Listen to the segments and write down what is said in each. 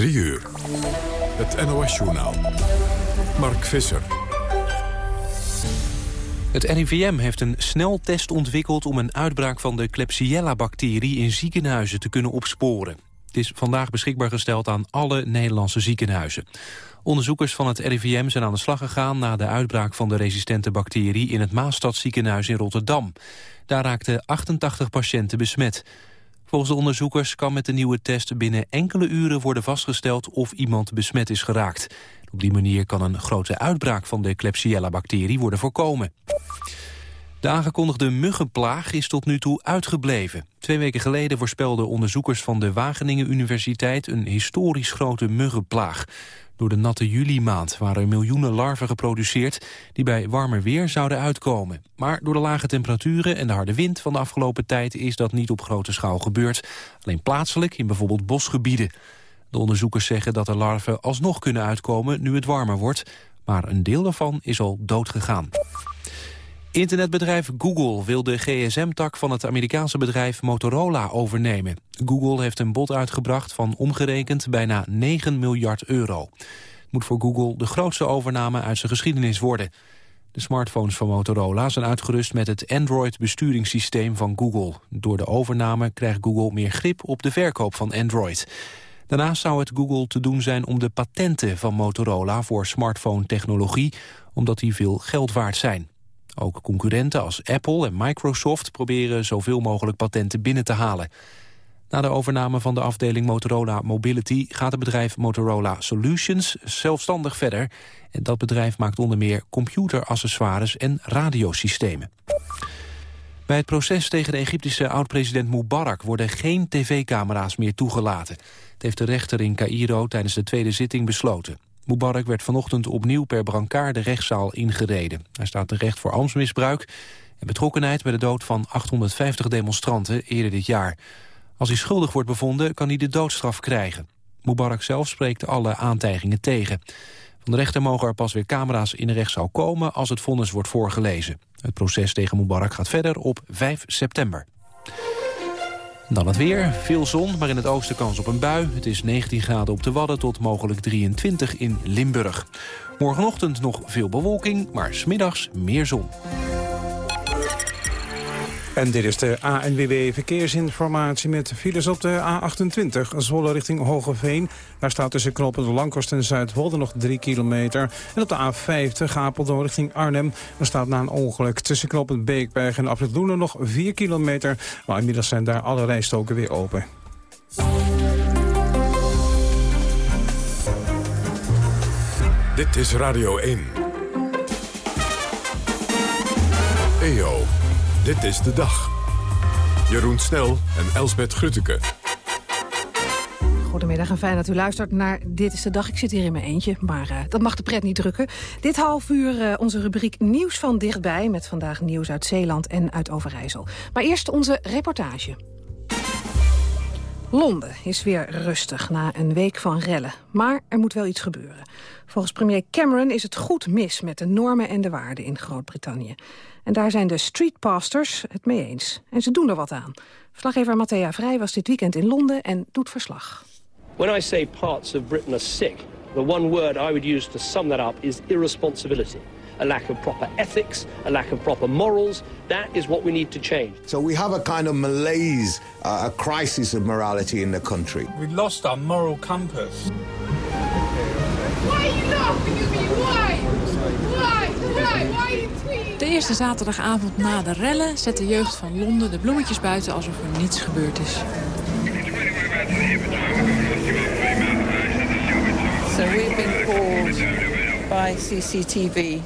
3 uur. Het NOS-journaal. Mark Visser. Het RIVM heeft een sneltest ontwikkeld om een uitbraak van de Klebsiella-bacterie in ziekenhuizen te kunnen opsporen. Het is vandaag beschikbaar gesteld aan alle Nederlandse ziekenhuizen. Onderzoekers van het RIVM zijn aan de slag gegaan na de uitbraak van de resistente bacterie in het Maastadziekenhuis in Rotterdam. Daar raakten 88 patiënten besmet. Volgens de onderzoekers kan met de nieuwe test binnen enkele uren worden vastgesteld of iemand besmet is geraakt. Op die manier kan een grote uitbraak van de Klebsiella-bacterie worden voorkomen. De aangekondigde muggenplaag is tot nu toe uitgebleven. Twee weken geleden voorspelden onderzoekers van de Wageningen Universiteit... een historisch grote muggenplaag. Door de natte juli-maand waren miljoenen larven geproduceerd... die bij warmer weer zouden uitkomen. Maar door de lage temperaturen en de harde wind van de afgelopen tijd... is dat niet op grote schaal gebeurd. Alleen plaatselijk in bijvoorbeeld bosgebieden. De onderzoekers zeggen dat de larven alsnog kunnen uitkomen nu het warmer wordt. Maar een deel daarvan is al doodgegaan. Internetbedrijf Google wil de gsm-tak van het Amerikaanse bedrijf Motorola overnemen. Google heeft een bod uitgebracht van omgerekend bijna 9 miljard euro. Het moet voor Google de grootste overname uit zijn geschiedenis worden. De smartphones van Motorola zijn uitgerust met het Android-besturingssysteem van Google. Door de overname krijgt Google meer grip op de verkoop van Android. Daarnaast zou het Google te doen zijn om de patenten van Motorola voor smartphone-technologie, omdat die veel geld waard zijn. Ook concurrenten als Apple en Microsoft proberen zoveel mogelijk patenten binnen te halen. Na de overname van de afdeling Motorola Mobility gaat het bedrijf Motorola Solutions zelfstandig verder. En dat bedrijf maakt onder meer computeraccessoires en radiosystemen. Bij het proces tegen de Egyptische oud-president Mubarak worden geen tv-camera's meer toegelaten. Het heeft de rechter in Cairo tijdens de tweede zitting besloten. Mubarak werd vanochtend opnieuw per brancard de rechtszaal ingereden. Hij staat terecht voor ambtsmisbruik en betrokkenheid bij de dood van 850 demonstranten eerder dit jaar. Als hij schuldig wordt bevonden kan hij de doodstraf krijgen. Mubarak zelf spreekt alle aantijgingen tegen. Van de rechter mogen er pas weer camera's in de rechtszaal komen als het vonnis wordt voorgelezen. Het proces tegen Mubarak gaat verder op 5 september. Dan het weer. Veel zon, maar in het oosten kans op een bui. Het is 19 graden op de Wadden tot mogelijk 23 in Limburg. Morgenochtend nog veel bewolking, maar smiddags meer zon. En dit is de ANWB Verkeersinformatie met files op de A28. Zwolle richting Hogeveen. Daar staat tussen knoppen de Langkost en Zuidwolde nog 3 kilometer. En op de A50 Apeldoorn richting Arnhem. Daar staat na een ongeluk tussen knoppen Beekberg en Afrit nog 4 kilometer. Maar inmiddels zijn daar alle rijstoken weer open. Dit is Radio 1. EO. Dit is de dag. Jeroen Snel en Elsbet Grutteke. Goedemiddag en fijn dat u luistert naar Dit is de Dag. Ik zit hier in mijn eentje, maar uh, dat mag de pret niet drukken. Dit half uur uh, onze rubriek Nieuws van dichtbij... met vandaag nieuws uit Zeeland en uit Overijssel. Maar eerst onze reportage. Londen is weer rustig na een week van rellen. Maar er moet wel iets gebeuren. Volgens premier Cameron is het goed mis met de normen en de waarden in Groot-Brittannië. En daar zijn de streetpastors het mee eens. En ze doen er wat aan. Verslaggever Matthea Vrij was dit weekend in Londen en doet verslag. When I say parts of Britain are sick, the one word I would use to sum that up is irresponsibility. A lack of proper ethics, a lack of proper morals. That is what we need to change. So we have a kind of malaise, uh, a crisis of morality in the country. We lost our moral compass. De eerste zaterdagavond na de rellen zet de jeugd van Londen de bloemetjes buiten alsof er niets gebeurd is. So we've been called by CCTV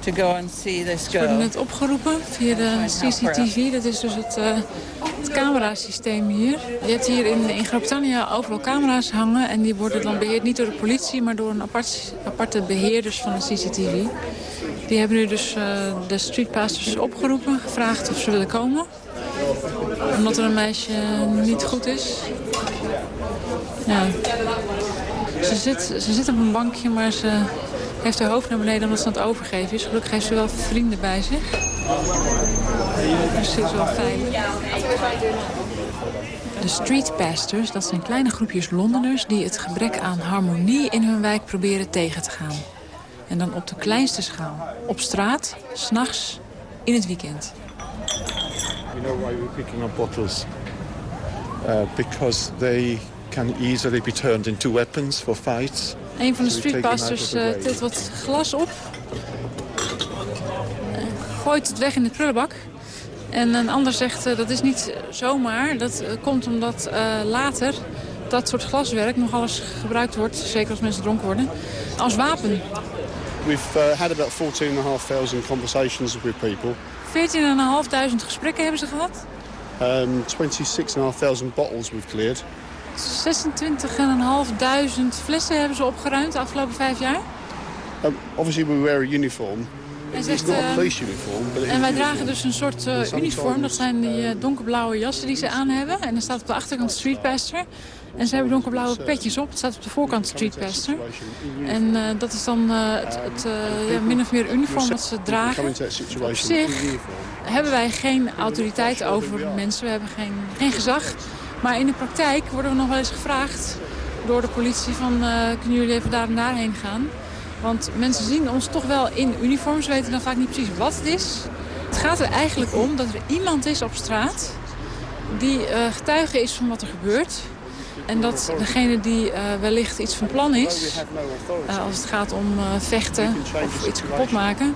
to go and see this girl. Ze worden net opgeroepen via de CCTV. Dat is dus het, uh, het camerasysteem hier. Je hebt hier in, in Groot-Brittannië overal camera's hangen. En die worden dan beheerd niet door de politie, maar door een apart, aparte beheerders van de CCTV. Die hebben nu dus uh, de streetpastors opgeroepen, gevraagd of ze willen komen. Omdat er een meisje niet goed is. Ja. Ze zit, ze zit op een bankje, maar ze heeft haar hoofd naar beneden omdat ze aan het overgeven is. Gelukkig heeft ze wel vrienden bij zich. Dus is wel veilig. De street pastors, dat zijn kleine groepjes Londeners... die het gebrek aan harmonie in hun wijk proberen tegen te gaan. En dan op de kleinste schaal. Op straat, s'nachts, in het weekend. You know why we're picking up bottles? Uh, because they can easily be turned into weapons for fights. Een van de the uh, way. tilt wat glas op. Eh, gooit het weg in de prullenbak. En een ander zegt uh, dat is niet zomaar. Dat uh, komt omdat later dat soort glaswerk nog alles gebruikt wordt. Zeker als mensen dronken worden. Als wapen. We've uh, had about 14,500 conversations with people. 14.500 gesprekken hebben ze gehad. Um, 26,500 bottles we've cleared. 26.500 flessen hebben ze opgeruimd de afgelopen vijf jaar. Um, obviously we wear a uniform. It's zegt, not a police uniform, but it En is wij dragen dus een soort uh, Sometimes- uniform. Dat zijn die uh, donkerblauwe jassen die ze aan hebben. En er staat op de achterkant Street Pastor. En ze hebben donkerblauwe petjes op. Het staat op de voorkant Street Pastor. En uh, dat is dan het, het uh, ja, min of meer uniform dat ze dragen. Op zich hebben wij geen autoriteit over mensen. We hebben geen, geen gezag. Maar in de praktijk worden we nog wel eens gevraagd door de politie van... Uh, kunnen jullie even daar en daarheen gaan? Want mensen zien ons toch wel in uniform. Ze weten dan vaak niet precies wat het is. Het gaat er eigenlijk om dat er iemand is op straat... die uh, getuige is van wat er gebeurt. En dat degene die uh, wellicht iets van plan is... Als het gaat om vechten of iets kapot maken...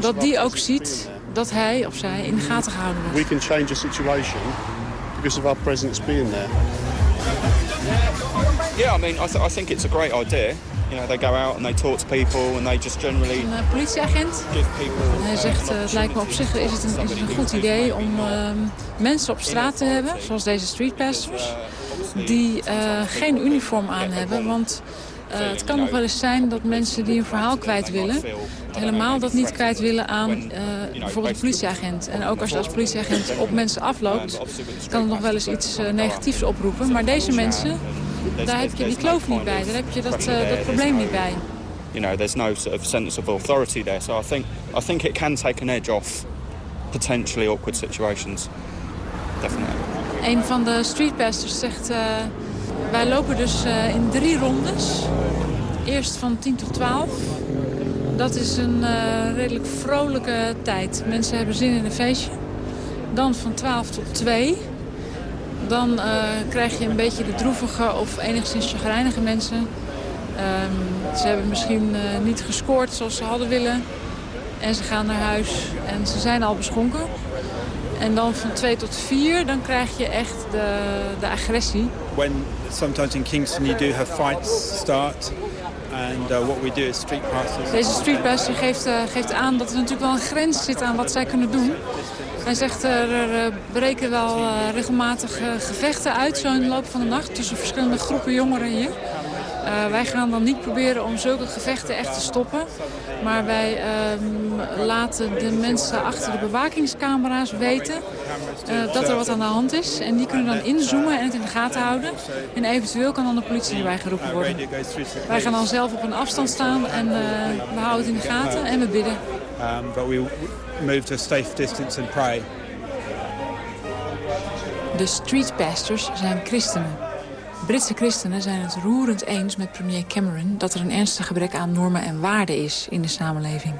dat die ook ziet dat hij of zij in de gaten gehouden wordt. We because of our presence being there. Yeah, I mean, I, th I think it's a great idea. You know, they go out and they talk to people and they just generally Een uh, politieagent. En hij zegt, uh, het lijkt me op zich is het een, is het een goed idee om uh, mensen op straat te hebben, zoals deze streetpastors, die geen uniform aan hebben. Want uh, het kan nog wel eens zijn dat mensen die een verhaal kwijt willen... helemaal dat niet kwijt willen aan uh, bijvoorbeeld een politieagent. En ook als je als politieagent op mensen afloopt... kan het nog wel eens iets uh, negatiefs oproepen. Maar deze mensen, daar heb je die kloof niet bij. Daar heb je dat, dat probleem niet bij. You know, there's no sort of sense of authority there. So I think, I think it can take an edge off potentially awkward situations. Definitely. Een van de streetpastors zegt... Wij lopen dus in drie rondes. Eerst van 10 tot 12. Dat is een uh, redelijk vrolijke tijd. Mensen hebben zin in een feestje. Dan van 12 tot 2. Dan uh, krijg je een beetje de droevige of enigszins chagrijnige mensen. Um, ze hebben misschien niet gescoord zoals ze hadden willen. En ze gaan naar huis en ze zijn al beschonken. En dan van 2 tot 4, dan krijg je echt de, de agressie. When sometimes in Kingston you do fights start. Uh, we is street. Deze streetpastor geeft, uh, geeft aan dat er natuurlijk wel een grens zit aan wat zij kunnen doen. Hij zegt er, er breken wel uh, regelmatig gevechten uit zo in de loop van de nacht tussen verschillende groepen jongeren hier. Uh, wij gaan dan niet proberen om zulke gevechten echt te stoppen. Maar wij uh, laten de mensen achter de bewakingscamera's weten uh, dat er wat aan de hand is. En die kunnen dan inzoomen en het in de gaten houden. En eventueel kan dan de politie erbij geroepen worden. Wij gaan dan zelf op een afstand staan en we houden het in de gaten en we bidden. Um, but we move to a safe distance and pray. De street pastors zijn christenen. Britse christenen zijn het roerend eens met premier Cameron... dat er een ernstig gebrek aan normen en waarden is in de samenleving.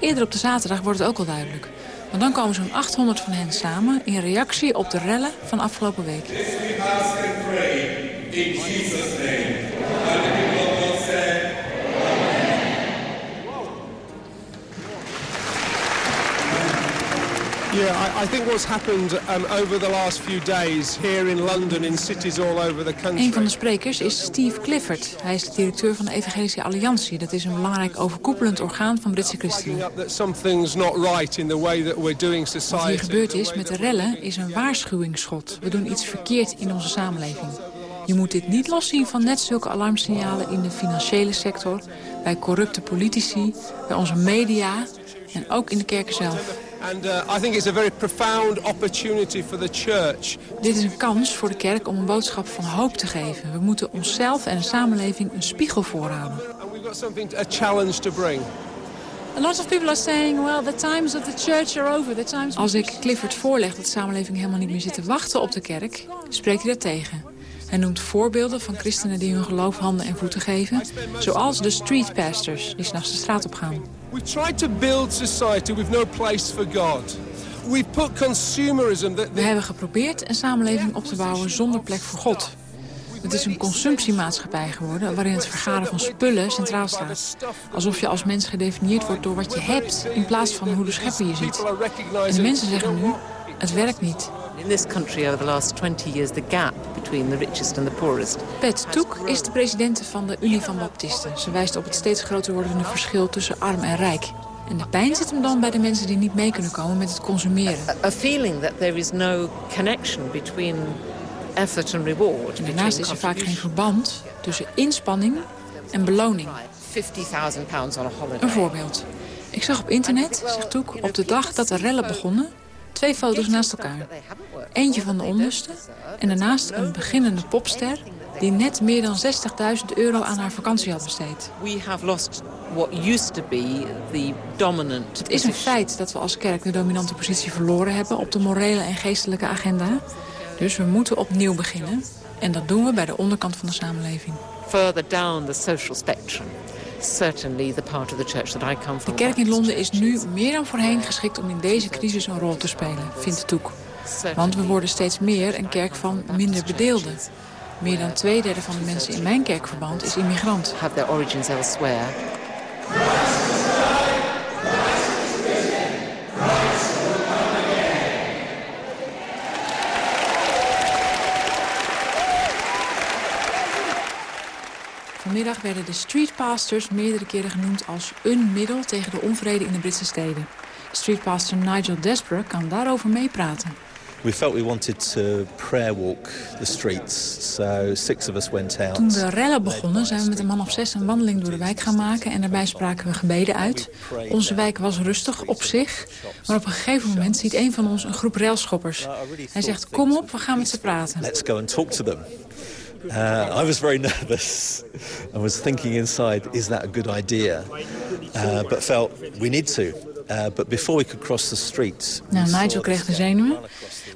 Eerder op de zaterdag wordt het ook al duidelijk. Want dan komen zo'n 800 van hen samen... in reactie op de rellen van afgelopen week. Yeah, I, I think what's happened um, over the last few days here in London, in cities all over the country. Een van de sprekers is Steve Clifford. Hij is de directeur van de Evangelische Alliantie. Dat is een belangrijk overkoepelend orgaan van Britse christenen. Wat hier gebeurd is met de rellen is een waarschuwingsschot. We doen iets verkeerd in onze samenleving. Je moet dit niet loszien van net zulke alarmsignalen in de financiële sector, bij corrupte politici, bij onze media en ook in de kerken zelf. And uh, I think it's a very profound opportunity for the church. Dit is een kans voor de kerk om een boodschap van hoop te geven. We moeten onszelf en de samenleving een spiegel voorhouden. And we've got something a challenge to bring. A lot of people are saying, well, the times of the church are over. The times Als ik Clifford voorleg dat de samenleving helemaal niet meer zit te wachten op de kerk, spreekt hij dat tegen. Hij noemt voorbeelden van christenen die hun geloof handen en voeten geven. Zoals de street pastors die s'nachts de straat op gaan. We tried to build society with no place for God. We put consumerism... That... We hebben geprobeerd een samenleving op te bouwen zonder plek voor God. Het is een consumptiemaatschappij geworden waarin het vergaren van spullen centraal staat. Alsof je als mens gedefinieerd wordt door wat je hebt in plaats van hoe de schepper je ziet. En de mensen zeggen nu, het werkt niet. In this country over the last 20 years the gap between the richest and the poorest. Pat Toek is de president van de Unie van Baptisten. Ze wijst op het steeds groter wordende verschil tussen arm en rijk. En de pijn zit hem dan bij de mensen die niet mee kunnen komen met het consumeren. A, a feeling that there is no connection between effort and reward. En daarnaast is er vaak geen verband tussen inspanning en beloning. 50.000 pounds on a holiday. Een voorbeeld. Ik zag op internet, zegt Toek, op de dag dat de rellen begonnen... twee foto's naast elkaar. Eentje van de onderste en daarnaast een beginnende popster... die net meer dan 60.000 euro aan haar vakantie had besteed. We have lost what used to be the dominant Het is een feit dat we als kerk de dominante positie verloren hebben... op de morele en geestelijke agenda. Dus we moeten opnieuw beginnen. En dat doen we bij de onderkant van de samenleving. Further down the social spectrum. Certainly the part of the church that I come from. De kerk in Londen is nu meer dan voorheen geschikt om in deze crisis een rol te spelen, vindt Toek. Want we worden steeds meer een kerk van minder bedeelden. Meer dan twee derde van de mensen in mijn kerkverband is immigrant. Have their origins elsewhere. Vanmiddag werden de streetpastors meerdere keren genoemd als een middel tegen de onvrede in de Britse steden. Streetpastor Nigel Desborough kan daarover meepraten. We felt we wanted to prayer walk the streets, so six of us went out. Toen de rellen begonnen zijn we met een man of zes een wandeling door de wijk gaan maken... en daarbij spraken we gebeden uit. Onze wijk was rustig op zich, maar op een gegeven moment ziet een van ons een groep railschoppers. Hij zegt, kom op, we gaan met ze praten. Let's go and talk to them. Uh, I was very nervous and was thinking inside, is that a good idea? Uh, but felt we need to. Uh, but before we could cross the street... Nou, Nigel kreeg de zenuwen.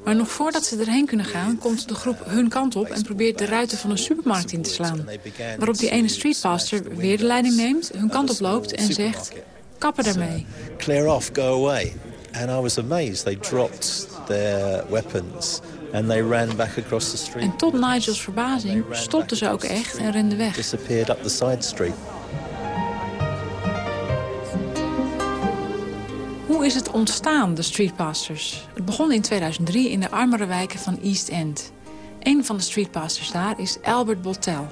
Maar nog voordat ze erheen kunnen gaan, komt de groep hun kant op... en probeert de ruiten van een supermarkt in te slaan. Waarop die ene streetpastor weer de leiding neemt, hun kant op loopt en zegt... kappen daarmee. Clear off, go away. And I was amazed. They dropped their weapons and they ran back across the street. En tot Nigels verbazing stopten ze ook echt en renden weg. Disappeared up the side street. Hoe is het ontstaan, de streetpastors? Het begon in 2003 in de armere wijken van East End. Een van de streetpastors daar is Albert Bottel.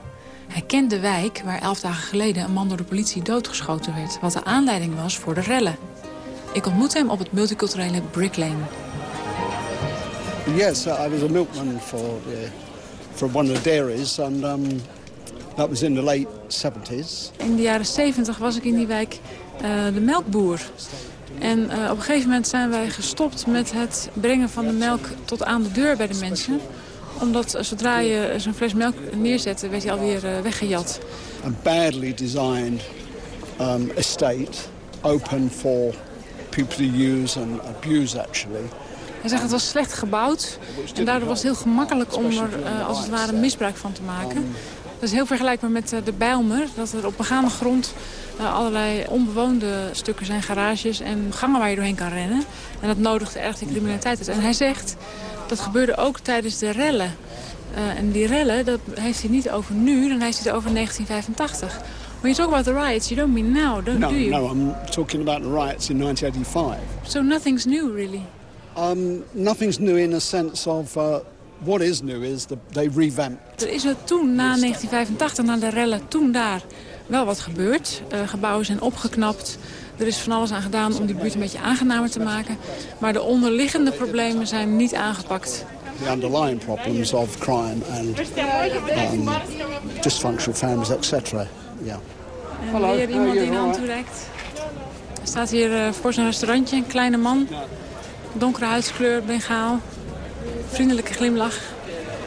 Hij kent de wijk waar elf dagen geleden een man door de politie doodgeschoten werd... wat de aanleiding was voor de rellen. Ik ontmoet hem op het multiculturele Brick Lane. Yes, I was a milkman for the, for one of the dairies, and um, that was in the late 70s. In de jaren 70 was ik in die wijk uh, de melkboer. En uh, op een gegeven moment zijn wij gestopt met het brengen van de melk tot aan de deur bij de mensen. Omdat uh, zodra je zo'n fles melk neerzette, werd hij alweer uh, weggejat. A badly designed um, estate, open for people to use and abuse actually. Hij zegt het was slecht gebouwd en daardoor was het heel gemakkelijk om er uh, als het ware misbruik van te maken. Dat is heel vergelijkbaar met uh, de Bijlmer, dat er op begaande grond uh, allerlei onbewoonde stukken zijn, garages en gangen waar je doorheen kan rennen. En dat nodigde erg de criminaliteit uit. En hij zegt, dat gebeurde ook tijdens de rellen. en die rellen, dat heeft hij niet over nu, dan heeft hij het over 1985. When you talk about the riots, you don't mean now, don't no, do you? No, I'm talking about the riots in 1985. So nothing's new, really? Um, nothing's new in a sense of... Uh, what is new is that they revamped. Er is er toen, na 1985, na de rellen, toen daar wel wat gebeurd. Uh, gebouwen zijn opgeknapt. Er is van alles aan gedaan om die buurt een beetje aangenamer te maken. Maar de onderliggende problemen zijn niet aangepakt. The underlying problems of crime and um, dysfunctional families, etc. Yeah. En weer iemand die een hand toereikt. Er staat hier uh, voor zijn restaurantje een kleine man. Donkere huidskleur, bengaal. Vriendelijke glimlach.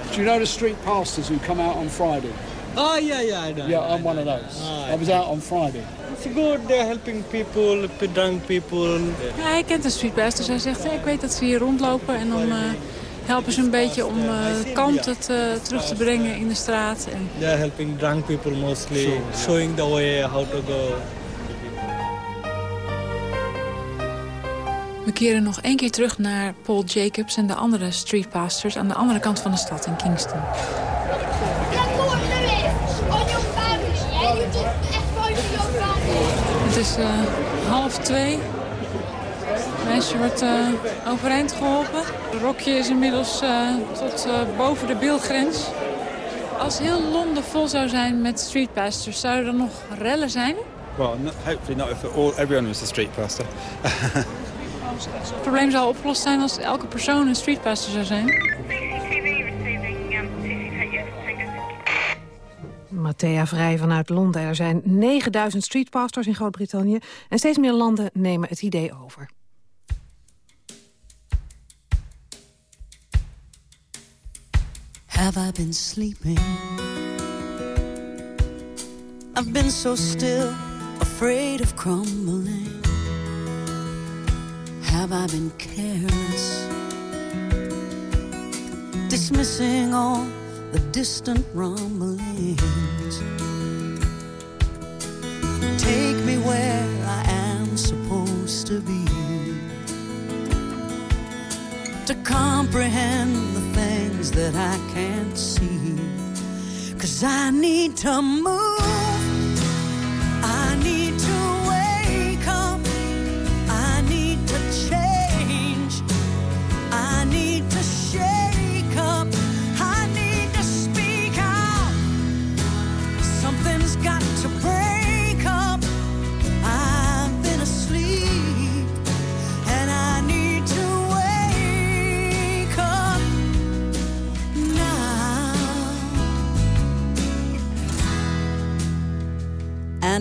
Do you know the street pastors who come out on Friday? Oh, yeah, yeah, I know. Yeah, I'm one of those. Ah, I was out on Friday. It's good, they're helping people, drunk people. Ja, hij kent de streetbest, dus hij zegt, ik weet dat ze hier rondlopen. En dan uh, helpen ze een beetje om uh, kalmte te, terug te brengen in de straat. En... They're helping drunk people mostly, showing the way how to go. We keren nog één keer terug naar Paul Jacobs en de andere streetpastors aan de andere kant van de stad in Kingston. Het is uh, half twee. Het meisje wordt uh, overeind geholpen. Het rokje is inmiddels uh, tot boven de beeldgrens. Als heel Londen vol zou zijn met streetpastors, zouden er nog rellen zijn? Well, hopefully not if all, everyone was a street pastor. Het probleem zou opgelost zijn als elke persoon een streetpastor zou zijn. Matthea Vrij vanuit Londen. Er zijn 9000 streetpastors in Groot-Brittannië... en steeds meer landen nemen het idee over. Have I been sleeping? I've been so still, afraid of crumbling. Have I been careless? Dismissing all the distant rumblings. Take me where I am supposed to be. To comprehend the things that I can't see. Cause I need to move.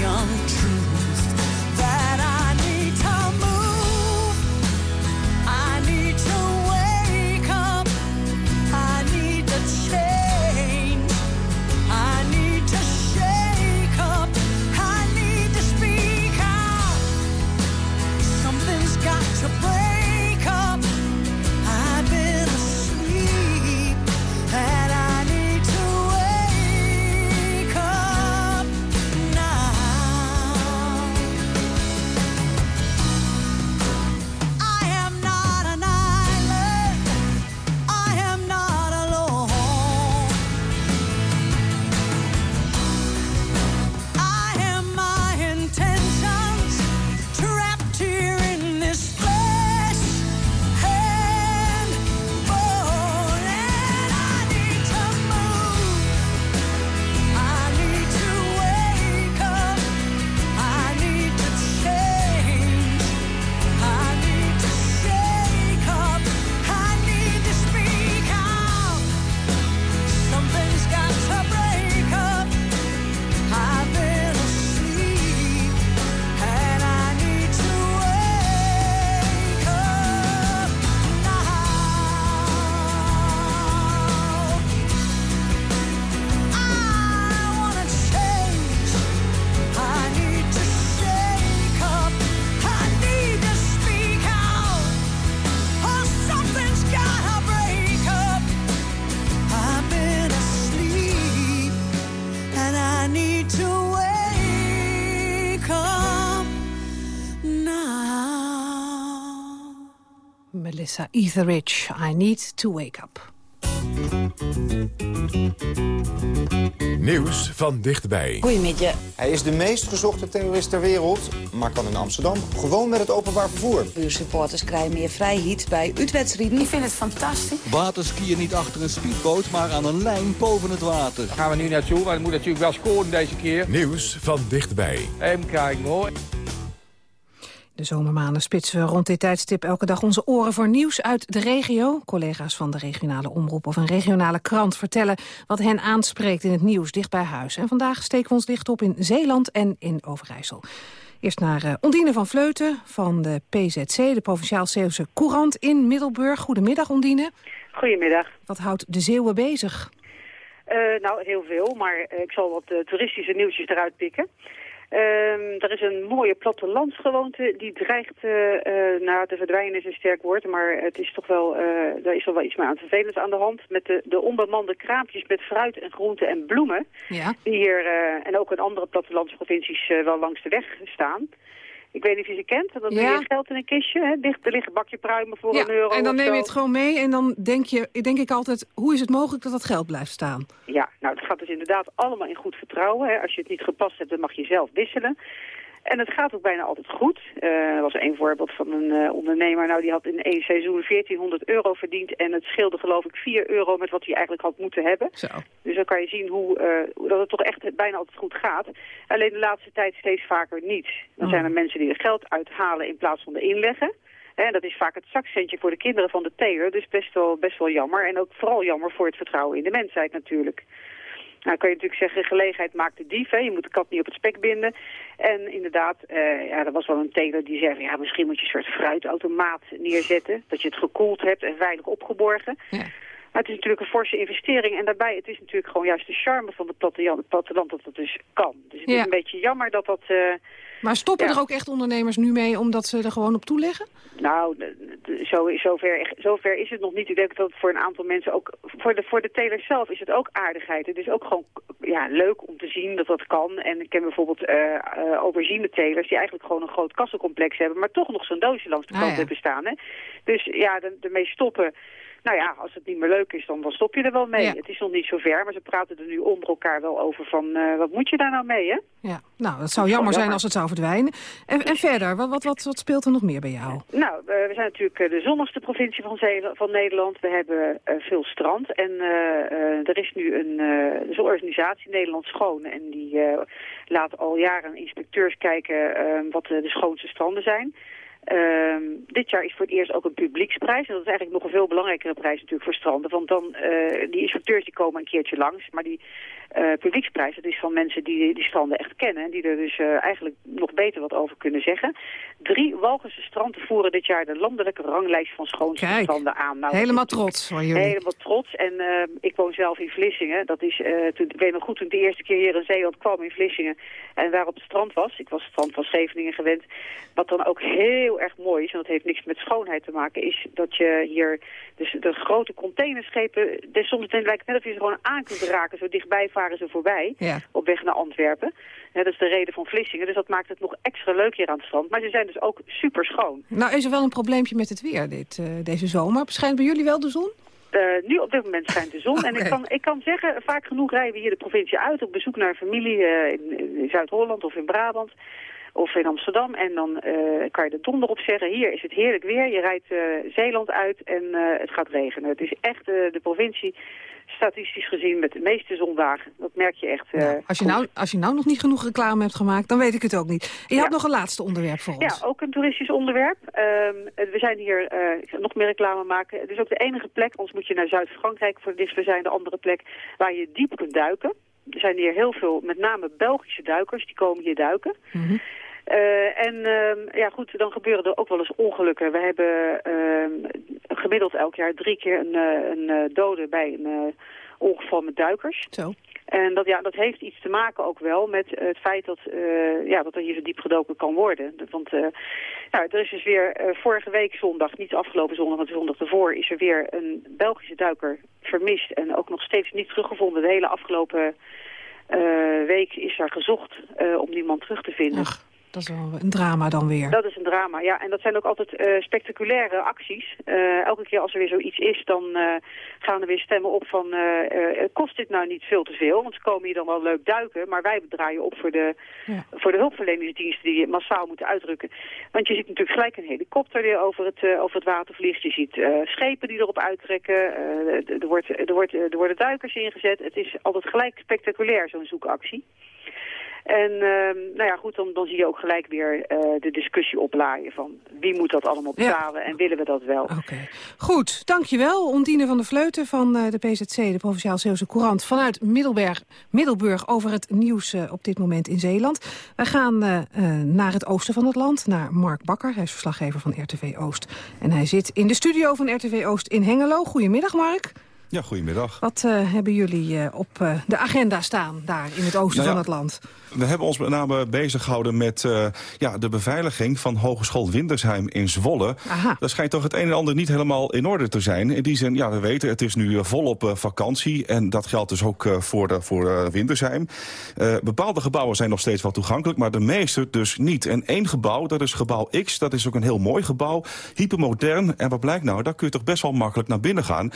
相处 Etheridge, I Need to Wake Up. Nieuws van dichtbij. Goedemiddag. Hij is de meest gezochte terrorist ter wereld, maar kan in Amsterdam gewoon met het openbaar vervoer. Buursupporters krijgen meer vrijheid bij uitwedstrijden. Ik vind het fantastisch. Waterskiën niet achter een speedboot, maar aan een lijn boven het water. Daar gaan we nu naartoe, maar het moet natuurlijk wel scoren deze keer. Nieuws van dichtbij. Even kijken hoor. De zomermaanden spitsen we rond dit tijdstip elke dag onze oren voor nieuws uit de regio. Collega's van de regionale omroep of een regionale krant vertellen wat hen aanspreekt in het nieuws dicht bij huis. En vandaag steken we ons dicht op in Zeeland en in Overijssel. Eerst naar uh, Ondine van Vleuten van de PZC, de Provinciaal Zeeuwse Courant in Middelburg. Goedemiddag Ondine. Goedemiddag. Wat houdt de Zeeuwen bezig? Uh, nou, heel veel, maar uh, ik zal wat toeristische nieuwtjes eruit pikken. Um, er is een mooie plattelandsgewoonte die dreigt uh, uh, nou, te verdwijnen is een sterk woord, maar het is toch wel, uh, er is toch wel iets meer aan vervelends aan de hand. Met de, de onbemande kraampjes met fruit en groenten en bloemen, ja. die hier en ook in andere plattelandsprovincies wel langs de weg staan. Ik weet niet of je ze kent. Doe Ja. je geld in een kistje. Hè? Dicht, er ligt een bakje pruimen voor Ja, een euro. en dan neem je het gewoon mee en dan denk, je, denk ik altijd... hoe is het mogelijk dat dat geld blijft staan? Ja, nou, het gaat dus inderdaad allemaal in goed vertrouwen. Hè. Als je het niet gepast hebt, dan mag je zelf wisselen. En het gaat ook bijna altijd goed. Eh, er was een voorbeeld van een eh, ondernemer. Nou, die had in één seizoen 1400 euro verdiend. En het scheelde geloof ik 4 euro met wat hij eigenlijk had moeten hebben. Zo. Dus dan kan je zien hoe, eh, dat het toch echt bijna altijd goed gaat. Alleen de laatste tijd steeds vaker niet. Dan Oh. zijn er mensen die er geld uithalen in plaats van de inleggen. Hè, dat is vaak het zakcentje voor de kinderen van de teler. Dus best wel, best wel jammer. En ook vooral jammer voor het vertrouwen in de mensheid natuurlijk. Nou kan je natuurlijk zeggen, gelegenheid maakt de dief. Hè? Je moet de kat niet op het spek binden. En inderdaad, eh, ja, er was wel een teler die zei... ja, misschien moet je een soort fruitautomaat neerzetten. Dat je het gekoeld hebt en veilig opgeborgen. Maar het is natuurlijk een forse investering. En daarbij, het is natuurlijk gewoon juist de charme van het platteland, dat dat dus kan. Dus het Ja. is een beetje jammer dat dat... eh, Maar stoppen Ja. er ook echt ondernemers nu mee omdat ze er gewoon op toeleggen? Nou, zo, zover, zover is het nog niet. Ik denk dat het voor een aantal mensen ook... Voor de, voor de telers zelf is het ook aardigheid. Het is ook gewoon ja, leuk om te zien dat dat kan. En ik ken bijvoorbeeld eh eh aubergine-telers... die eigenlijk gewoon een groot kassencomplex hebben... maar toch nog zo'n doosje langs de Ah, kant ja. hebben staan. Hè? Dus ja, de- ermee stoppen... Nou ja, als het niet meer leuk is, dan, dan stop je er wel mee. Ja. Het is nog niet zo ver, maar ze praten er nu onder elkaar wel over van... eh, wat moet je daar nou mee, hè? Ja, nou, dat zou jammer zijn als het zou verdwijnen. En, en verder, wat, wat, wat, wat speelt er nog meer bij jou? Nou, eh, we zijn natuurlijk eh, de zonnigste provincie van, van Nederland. We hebben veel strand. En er is nu een, is een organisatie, Nederland Schoon. En die laat al jaren inspecteurs kijken wat de, de schoonste stranden zijn. Ehm, dit jaar is voor het eerst ook een publieksprijs. En dat is eigenlijk nog een veel belangrijkere prijs natuurlijk voor stranden. Want dan, eh, die inspecteurs die komen een keertje langs. Maar die eh, publieksprijs, dat is van mensen die die stranden echt kennen. En die er dus eh, eigenlijk nog beter wat over kunnen zeggen. Drie Walgense stranden voeren dit jaar de landelijke ranglijst van schoonste Kijk, stranden aan. Nou, helemaal trots voor jullie. Helemaal trots. En ik woon zelf in Vlissingen. Dat is, toen, ik weet nog goed toen ik de eerste keer hier in Zeeland kwam in Vlissingen. En waar op het strand was. Ik was het strand van Scheveningen gewend. Wat dan ook heel erg mooi is, en dat heeft niks met schoonheid te maken, is dat je hier dus de grote containerschepen, dus soms het lijkt net of je ze gewoon aan kunt raken. Zo dichtbij varen ze voorbij Ja. op weg naar Antwerpen. Ja, dat is de reden van Vlissingen. Dus dat maakt het nog extra leuk hier aan het strand. Maar ze zijn dus ook super schoon. Nou is er wel een probleempje met het weer dit, eh, deze zomer. Schijnt bij jullie wel de zon? Eh, nu op dit moment schijnt de zon. En ik kan, ik kan zeggen, vaak genoeg rijden we hier de provincie uit... op bezoek naar familie eh, in, in Zuid-Holland of in Brabant of in Amsterdam. En dan eh, kan je de donder op zeggen, hier is het heerlijk weer. Je rijdt eh, Zeeland uit en eh, het gaat regenen. Het is echt de provincie, statistisch gezien, met de meeste zondagen. Dat merk je echt. Als je, goed. nou, als je nou nog niet genoeg reclame hebt gemaakt, dan weet ik het ook niet. Je had nog een laatste onderwerp voor ons. Ja, ook een toeristisch onderwerp. Ehm, we zijn hier, ik nog meer reclame maken. Het is ook de enige plek, anders moet je naar Zuid-Frankrijk voor de dichtstbijzijnde andere plek, waar je diep kunt duiken. Er zijn hier heel veel, met name Belgische duikers, die komen hier duiken. Mhm. Eh, en ehm, ja goed, dan gebeuren er ook wel eens ongelukken. We hebben ehm, gemiddeld elk jaar drie keer een, eh, een eh, dode bij een ongeval met duikers. Zo. En dat, ja, dat heeft iets te maken ook wel met het feit dat, eh, ja, dat er hier zo diep gedoken kan worden. Want eh, nou, er is dus weer eh, vorige week zondag, niet afgelopen zondag, maar de zondag ervoor, is er weer een Belgische duiker vermist. En ook nog steeds niet teruggevonden. De hele afgelopen week is er gezocht om die man terug te vinden. Dat is wel een drama dan weer. Dat is een drama, ja. En dat zijn ook altijd uh, spectaculaire acties. Uh, elke keer als er weer zoiets is, dan uh, gaan er weer stemmen op van... kost dit nou niet veel te veel? Want ze komen hier dan wel leuk duiken, maar wij draaien op voor de, ja. voor de hulpverleningsdiensten... die massaal moeten uitdrukken. Want je ziet natuurlijk gelijk een helikopter die over het, over het water vliegt. Je ziet schepen die erop uittrekken. er, wordt, er, wordt, er worden duikers ingezet. Het is altijd gelijk spectaculair, zo'n zoekactie. En uh, nou ja, goed, dan, dan zie je ook gelijk weer uh, de discussie oplaaien van wie moet dat allemaal betalen ja. en willen we dat wel. Oké, goed. Dankjewel, Ondine van der Vleuten van uh, de PZC, de Provinciaal Zeeuwse Courant, vanuit Middelberg, Middelburg over het nieuws uh, op dit moment in Zeeland. Wij gaan naar het oosten van het land, naar Mark Bakker. Hij is verslaggever van RTV Oost. En hij zit in de studio van RTV Oost in Hengelo. Goedemiddag, Mark. Ja, goedemiddag. Wat uh, hebben jullie uh, op uh, de agenda staan daar in het oosten nou ja, van het land? We hebben ons met name bezig gehouden met ja, de beveiliging van Hogeschool Windersheim in Zwolle. Aha. Dat schijnt toch het een en ander niet helemaal in orde te zijn. In die zin, ja, we weten, het is nu volop vakantie. En dat geldt dus ook voor, de, voor Windersheim. bepaalde gebouwen zijn nog steeds wel toegankelijk, maar de meeste dus niet. En één gebouw, dat is gebouw X, dat is ook een heel mooi gebouw. Hypermodern. En wat blijkt nou, daar kun je toch best wel makkelijk naar binnen gaan.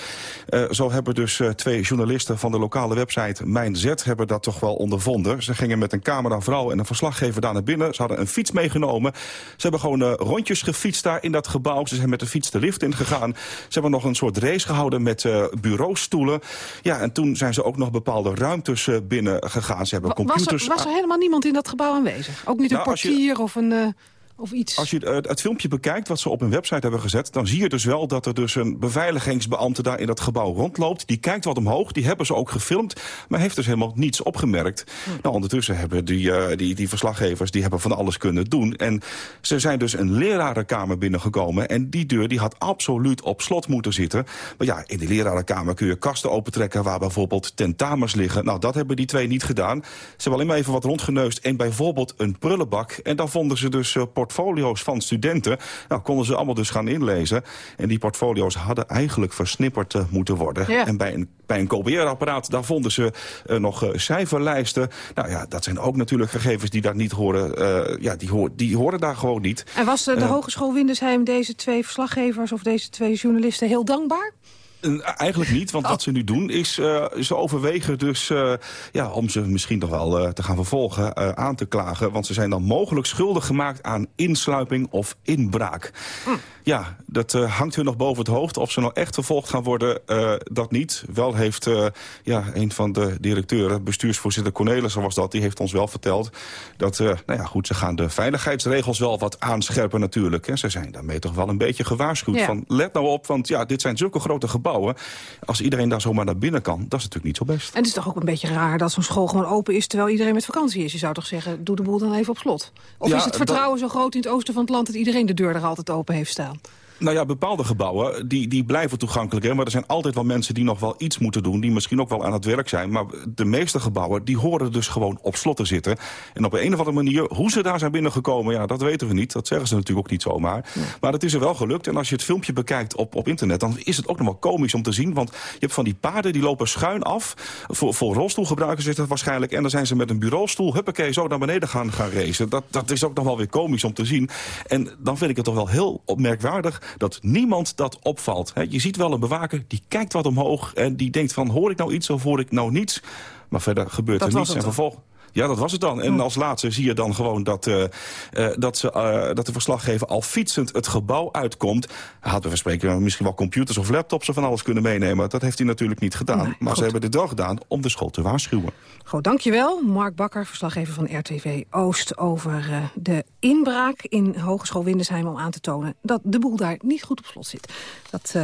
zo zo hebben dus uh, twee journalisten van de lokale website Mijn Z hebben dat toch wel ondervonden. Ze gingen met een cameravrouw en een verslaggever daar naar binnen. Ze hadden een fiets meegenomen. Ze hebben gewoon uh, rondjes gefietst daar in dat gebouw. Ze zijn met de fiets de lift ingegaan. Ze hebben nog een soort race gehouden met uh, bureaustoelen. Ja, en toen zijn ze ook nog bepaalde ruimtes binnen gegaan. Ze hebben computers... Was er, was er helemaal niemand in dat gebouw aanwezig? Ook niet een nou, portier je... of een... Of iets. Als je het, het, filmpje bekijkt wat ze op hun website hebben gezet... dan zie je dus wel dat er dus een beveiligingsbeambte daar in dat gebouw rondloopt. Die kijkt wat omhoog, die hebben ze ook gefilmd... maar heeft dus helemaal niets opgemerkt. Hm. Nou, ondertussen hebben die, uh, die, die verslaggevers die hebben van alles kunnen doen. En ze zijn dus een lerarenkamer binnengekomen... en die deur die had absoluut op slot moeten zitten. Maar ja, in die lerarenkamer kun je kasten opentrekken... waar bijvoorbeeld tentamens liggen. Nou, dat hebben die twee niet gedaan. Ze hebben alleen maar even wat rondgeneust en bijvoorbeeld een prullenbak. En dan vonden ze dus... Uh, portfolio's van studenten. Nou, konden ze allemaal dus gaan inlezen. En die portfolio's hadden eigenlijk versnipperd uh, moeten worden. Ja. En bij een, bij een KBR-apparaat, daar vonden ze uh, nog uh, cijferlijsten. Nou ja, dat zijn ook natuurlijk gegevens die daar niet horen. ja, die, hoor, die horen daar gewoon niet. En was de Hogeschool Windersheim deze twee verslaggevers... of deze twee journalisten heel dankbaar? Eigenlijk niet, want wat ze nu doen is... Uh, ze overwegen dus uh, ja, om ze misschien toch wel uh, te gaan vervolgen, aan te klagen. Want ze zijn dan mogelijk schuldig gemaakt aan insluiping of inbraak. Mm. Ja, dat hangt hun nog boven het hoofd. Of ze nou echt vervolgd gaan worden, dat niet. Wel heeft ja, een van de directeuren, bestuursvoorzitter Cornelissen was dat... die heeft ons wel verteld dat nou ja, goed, ze gaan de veiligheidsregels wel wat aanscherpen natuurlijk. En ze zijn daarmee toch wel een beetje gewaarschuwd. Ja. Van, let nou op, want ja, dit zijn zulke grote gebouwen. Als iedereen daar zomaar naar binnen kan, dat is natuurlijk niet zo best. En het is toch ook een beetje raar dat zo'n school gewoon open is... terwijl iedereen met vakantie is. Je zou toch zeggen, doe de boel dan even op slot. Of Ja, is het vertrouwen dat- zo groot in het oosten van het land... dat iedereen de deur er altijd open heeft staan? Nou ja, bepaalde gebouwen die, die blijven toegankelijk. Hè? Maar er zijn altijd wel mensen die nog wel iets moeten doen... die misschien ook wel aan het werk zijn. Maar de meeste gebouwen die horen dus gewoon op slot te zitten. En op een of andere manier, hoe ze daar zijn binnengekomen... ja, dat weten we niet. Dat zeggen ze natuurlijk ook niet zomaar. Maar het is er wel gelukt. En als je het filmpje bekijkt op, op internet... dan is het ook nog wel komisch om te zien. Want je hebt van die paarden die lopen schuin af. Voor, voor rolstoelgebruikers is dat waarschijnlijk. En dan zijn ze met een bureaustoel, huppakee, zo naar beneden gaan, gaan racen. Dat, dat is ook nog wel weer komisch om te zien. En dan vind ik het toch wel heel merkwaardig dat niemand dat opvalt. Je ziet wel een bewaker, die kijkt wat omhoog... en die denkt van, hoor ik nou iets of hoor ik nou niets? Maar verder gebeurt Dat er niets. En dan. Ja, dat was het dan. En als laatste zie je dan gewoon dat, eh, eh, dat, ze, eh, dat de verslaggever al fietsend het gebouw uitkomt. Hij had we spreken misschien wel computers of laptops of van alles kunnen meenemen. Dat heeft hij natuurlijk niet gedaan. Nee, maar goed. ze hebben dit wel gedaan om de school te waarschuwen. Goed, dankjewel. Mark Bakker, verslaggever van RTV Oost... over de inbraak in Hogeschool Windersheim om aan te tonen... dat de boel daar niet goed op slot zit. Dat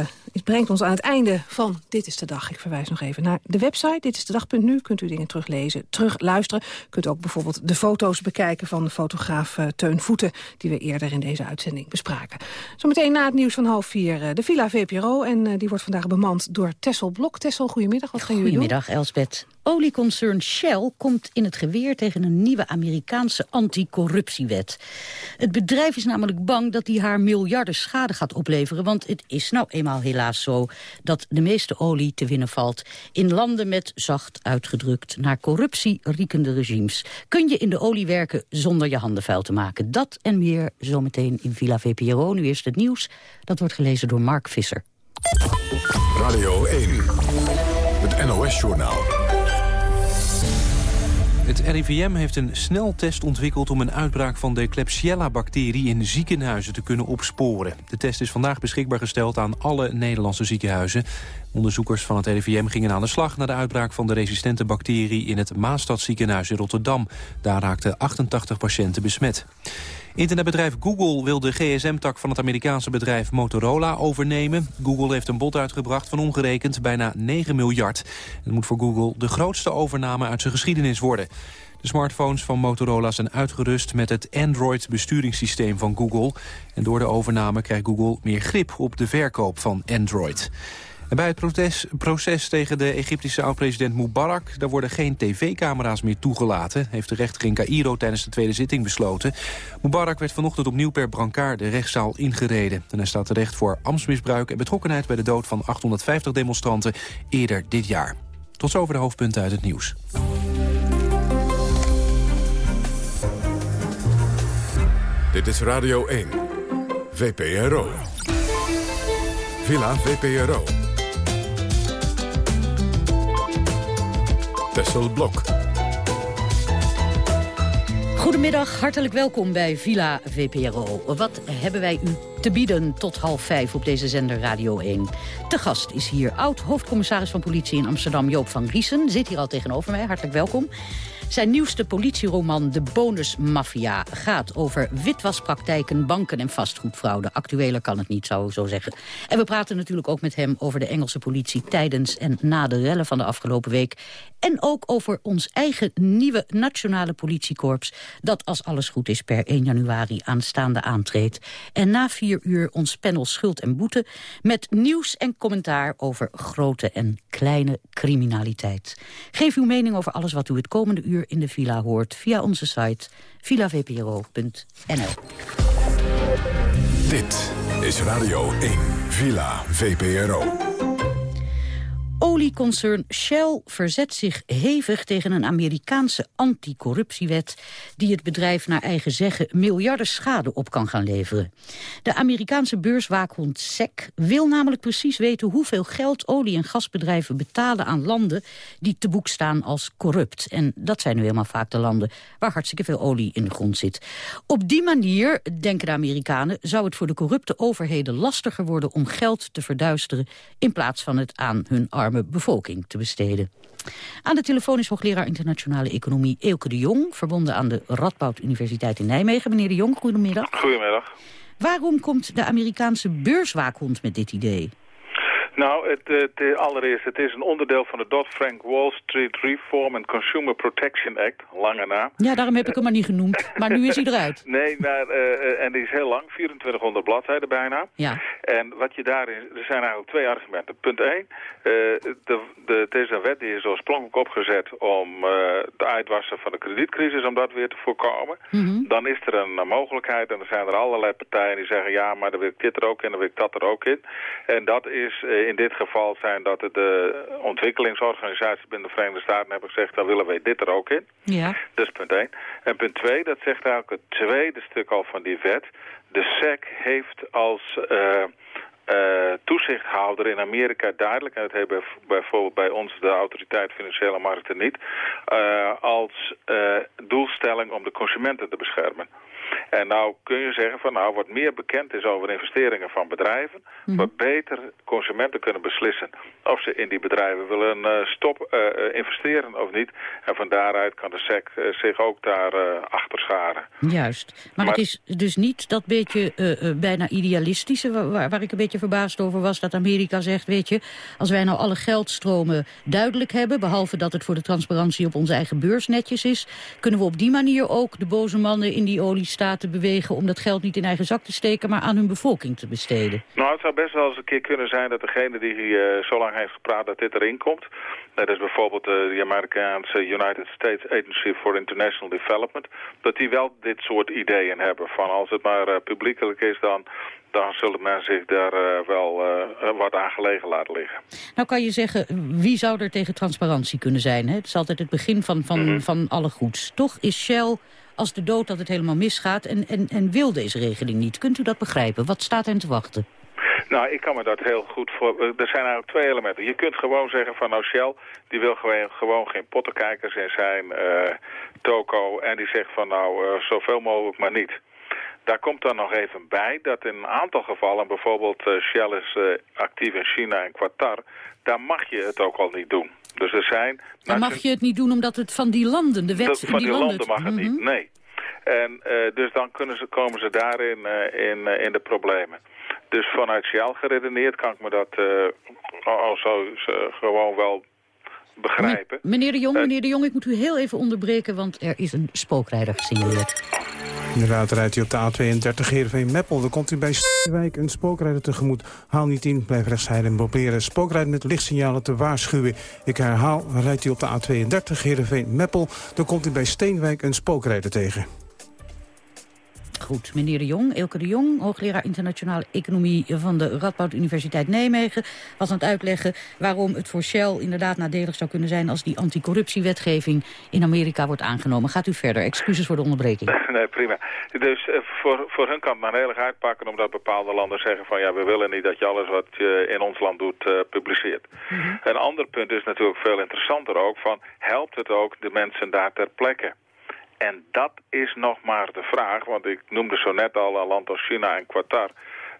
brengt ons aan het einde van Dit is de Dag. Ik verwijs nog even naar de website. Dit is de dag.nu. Kunt u dingen teruglezen, terugluisteren. Kunt ook bijvoorbeeld de foto's bekijken van de fotograaf eh, Teun Voeten... die we eerder in deze uitzending bespraken. Zometeen na het nieuws van half vier eh, de Villa VPRO. En eh, die wordt vandaag bemand door Tessel Blok. Tessel, goedemiddag. Wat gaan jullie doen? Goedemiddag, Elsbeth. Olieconcern Shell komt in het geweer tegen een nieuwe Amerikaanse anticorruptiewet. Het bedrijf is namelijk bang dat die haar miljarden schade gaat opleveren... want het is nou eenmaal helaas zo dat de meeste olie te winnen valt... in landen met, zacht uitgedrukt, naar corruptie riekende regimes. Kun je in de olie werken zonder je handen vuil te maken? Dat en meer zometeen in Villa VPRO. Nu eerst het nieuws. Dat wordt gelezen door Mark Visser. Radio 1, het NOS-journaal. Het RIVM heeft een sneltest ontwikkeld om een uitbraak van de Klebsiella-bacterie in ziekenhuizen te kunnen opsporen. De test is vandaag beschikbaar gesteld aan alle Nederlandse ziekenhuizen. Onderzoekers van het RIVM gingen aan de slag naar de uitbraak van de resistente bacterie in het Maastadziekenhuis in Rotterdam. Daar raakten 88 patiënten besmet. Internetbedrijf Google wil de gsm-tak van het Amerikaanse bedrijf Motorola overnemen. Google heeft een bod uitgebracht van ongerekend bijna 9 miljard. Het moet voor Google de grootste overname uit zijn geschiedenis worden. De smartphones van Motorola zijn uitgerust met het Android-besturingssysteem van Google. En door de overname krijgt Google meer grip op de verkoop van Android. Bij het proces, proces tegen de Egyptische oud-president Mubarak... daar worden geen tv-camera's meer toegelaten... heeft de rechter in Cairo tijdens de tweede zitting besloten. Mubarak werd vanochtend opnieuw per brancard de rechtszaal ingereden. En hij staat terecht voor ambtsmisbruik en betrokkenheid... bij de dood van 850 demonstranten eerder dit jaar. Tot zover de hoofdpunten uit het nieuws. Dit is Radio 1, VPRO. Villa VPRO. Tessel Blok. Goedemiddag, hartelijk welkom bij Villa VPRO. Wat hebben wij u te bieden tot half vijf op deze zender Radio 1? Te gast is hier oud-hoofdcommissaris van politie in Amsterdam Joop van Riesen. Zit hier al tegenover mij, hartelijk welkom. Zijn nieuwste politieroman De Bonusmafia gaat over witwaspraktijken, banken en vastgoedfraude. Actueler kan het niet, zou ik zo zeggen. En we praten natuurlijk ook met hem over de Engelse politie tijdens en na de rellen van de afgelopen week. En ook over ons eigen nieuwe nationale politiekorps... dat als alles goed is per 1 januari aanstaande aantreedt. En na vier uur ons panel Schuld en Boete... met nieuws en commentaar over grote en kleine criminaliteit. Geef uw mening over alles wat u het komende uur in de villa hoort... via onze site villavpro.nl. Dit is Radio 1, Villa VPRO. Olieconcern Shell verzet zich hevig tegen een Amerikaanse anticorruptiewet die het bedrijf naar eigen zeggen miljarden schade op kan gaan leveren. De Amerikaanse beurswaakhond SEC wil namelijk precies weten hoeveel geld olie- en gasbedrijven betalen aan landen die te boek staan als corrupt. En dat zijn nu helemaal vaak de landen waar hartstikke veel olie in de grond zit. Op die manier, denken de Amerikanen, zou het voor de corrupte overheden lastiger worden om geld te verduisteren in plaats van het aan hun armen bevolking te besteden. Aan de telefoon is hoogleraar internationale economie Eelke de Jong... verbonden aan de Radboud Universiteit in Nijmegen. Meneer de Jong, goedemiddag. Goedemiddag. Waarom komt de Amerikaanse beurswaakhond met dit idee? Nou, het, het, allereerst, het is een onderdeel van de Dodd-Frank Wall Street Reform and Consumer Protection Act, lange naam. Ja, daarom heb ik hem maar niet genoemd, maar nu is hij eruit. nee, maar, uh, en die is heel lang, 2400 bladzijden bijna. Ja. En wat je daarin, er zijn eigenlijk twee argumenten. Punt 1, uh, de, de, het is een wet die is oorspronkelijk opgezet om uh, de uitwassen van de kredietcrisis, om dat weer te voorkomen. Mm -hmm. Dan is er een mogelijkheid en er zijn er allerlei partijen die zeggen, ja, maar dan wil ik dit er ook in, dan wil ik dat er ook in. En dat is in dit geval zijn dat de ontwikkelingsorganisaties binnen de Verenigde Staten hebben gezegd, dan willen wij dit er ook in. Ja. Dat is punt 1. En punt 2, dat zegt eigenlijk het tweede stuk al van die wet. De SEC heeft als uh, uh, toezichthouder in Amerika duidelijk, en dat hebben bijvoorbeeld bij ons de autoriteit Financiële Markten niet, uh, als doelstelling om de consumenten te beschermen. En nou kun je zeggen van nou wat meer bekend is over investeringen van bedrijven, Mhm. wat beter consumenten kunnen beslissen of ze in die bedrijven willen uh, stop uh, investeren of niet. En van daaruit kan de SEC uh, zich ook daar achter scharen. Juist. Maar, maar, het is dus niet dat beetje bijna idealistische waar, waar, ik een beetje verbaasd over was dat Amerika zegt... weet je, als wij nou alle geldstromen duidelijk hebben... behalve dat het voor de transparantie op onze eigen beurs netjes is... kunnen we op die manier ook de boze mannen in die oliestaten bewegen... om dat geld niet in eigen zak te steken, maar aan hun bevolking te besteden. Nou, het zou best wel eens een keer kunnen zijn dat degene die uh, zo lang heeft gepraat... dat dit erin komt. Dat is bijvoorbeeld uh, de Amerikaanse United States Agency for International Development... dat die wel dit soort ideeën hebben. Van als het maar uh, publiekelijk is, dan, dan zullen mensen zich daar uh, wel wat aan gelegen laten liggen. Nou kan je zeggen, wie zou er tegen transparantie kunnen zijn? Hè? Het is altijd het begin van, van, mm -hmm. van alle goeds. Toch is Shell als de dood dat het helemaal misgaat en, en, en wil deze regeling niet. Kunt u dat begrijpen? Wat staat hen te wachten? Nou, ik kan me dat heel goed voor... Er zijn eigenlijk twee elementen. Je kunt gewoon zeggen van nou Shell, die wil gewoon, geen pottenkijkers in zijn uh, toko. En die zegt van nou, uh, zoveel mogelijk maar niet. Daar komt dan nog even bij dat in een aantal gevallen, bijvoorbeeld Shell is actief in China en Qatar, daar mag je het ook al niet doen. Dus er zijn... Dan mag je het niet doen omdat het van die landen, de wet dat, van die, die landen, landen mag het mm -hmm. niet, nee. En dus dan kunnen ze, komen ze daarin in, in de problemen. Dus vanuit Shell geredeneerd kan ik me dat al zo gewoon wel begrijpen. Meneer de Jong, meneer de Jong, ik moet u heel even onderbreken, want er is een spookrijder gesignaleerd. Inderdaad rijdt u op de A32 Heerenveen Meppel. Dan komt u bij Steenwijk een spookrijder tegemoet. Haal niet in, blijf rechtsrijden en proberen spookrijder met lichtsignalen te waarschuwen. Ik herhaal, rijdt u op de A32 Heerenveen Meppel. Dan komt u bij Steenwijk een spookrijder tegen. Goed, meneer de Jong, Elke de Jong, hoogleraar internationale economie van de Radboud Universiteit Nijmegen, was aan het uitleggen waarom het voor Shell inderdaad nadelig zou kunnen zijn als die anticorruptiewetgeving in Amerika wordt aangenomen. Gaat u verder, excuses voor de onderbreking. Nee, prima. Dus uh, voor, voor hun kan het maar heel erg uitpakken omdat bepaalde landen zeggen van ja, we willen niet dat je alles wat je in ons land doet uh, publiceert. Mm -hmm. Een ander punt is natuurlijk veel interessanter ook van helpt het ook de mensen daar ter plekke? En dat is nog maar de vraag, want ik noemde zo net al een land als China en Qatar.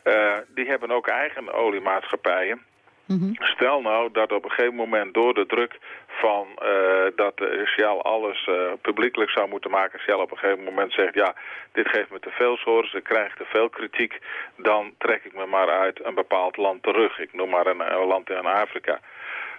Uh, die hebben ook eigen oliemaatschappijen. Mm -hmm. Stel nou dat op een gegeven moment door de druk van uh, dat Shell alles uh, publiekelijk zou moeten maken. Shell op een gegeven moment zegt, ja, dit geeft me te veel zorgen, ik krijg te veel kritiek. Dan trek ik me maar uit een bepaald land terug. Ik noem maar een, een land in Afrika.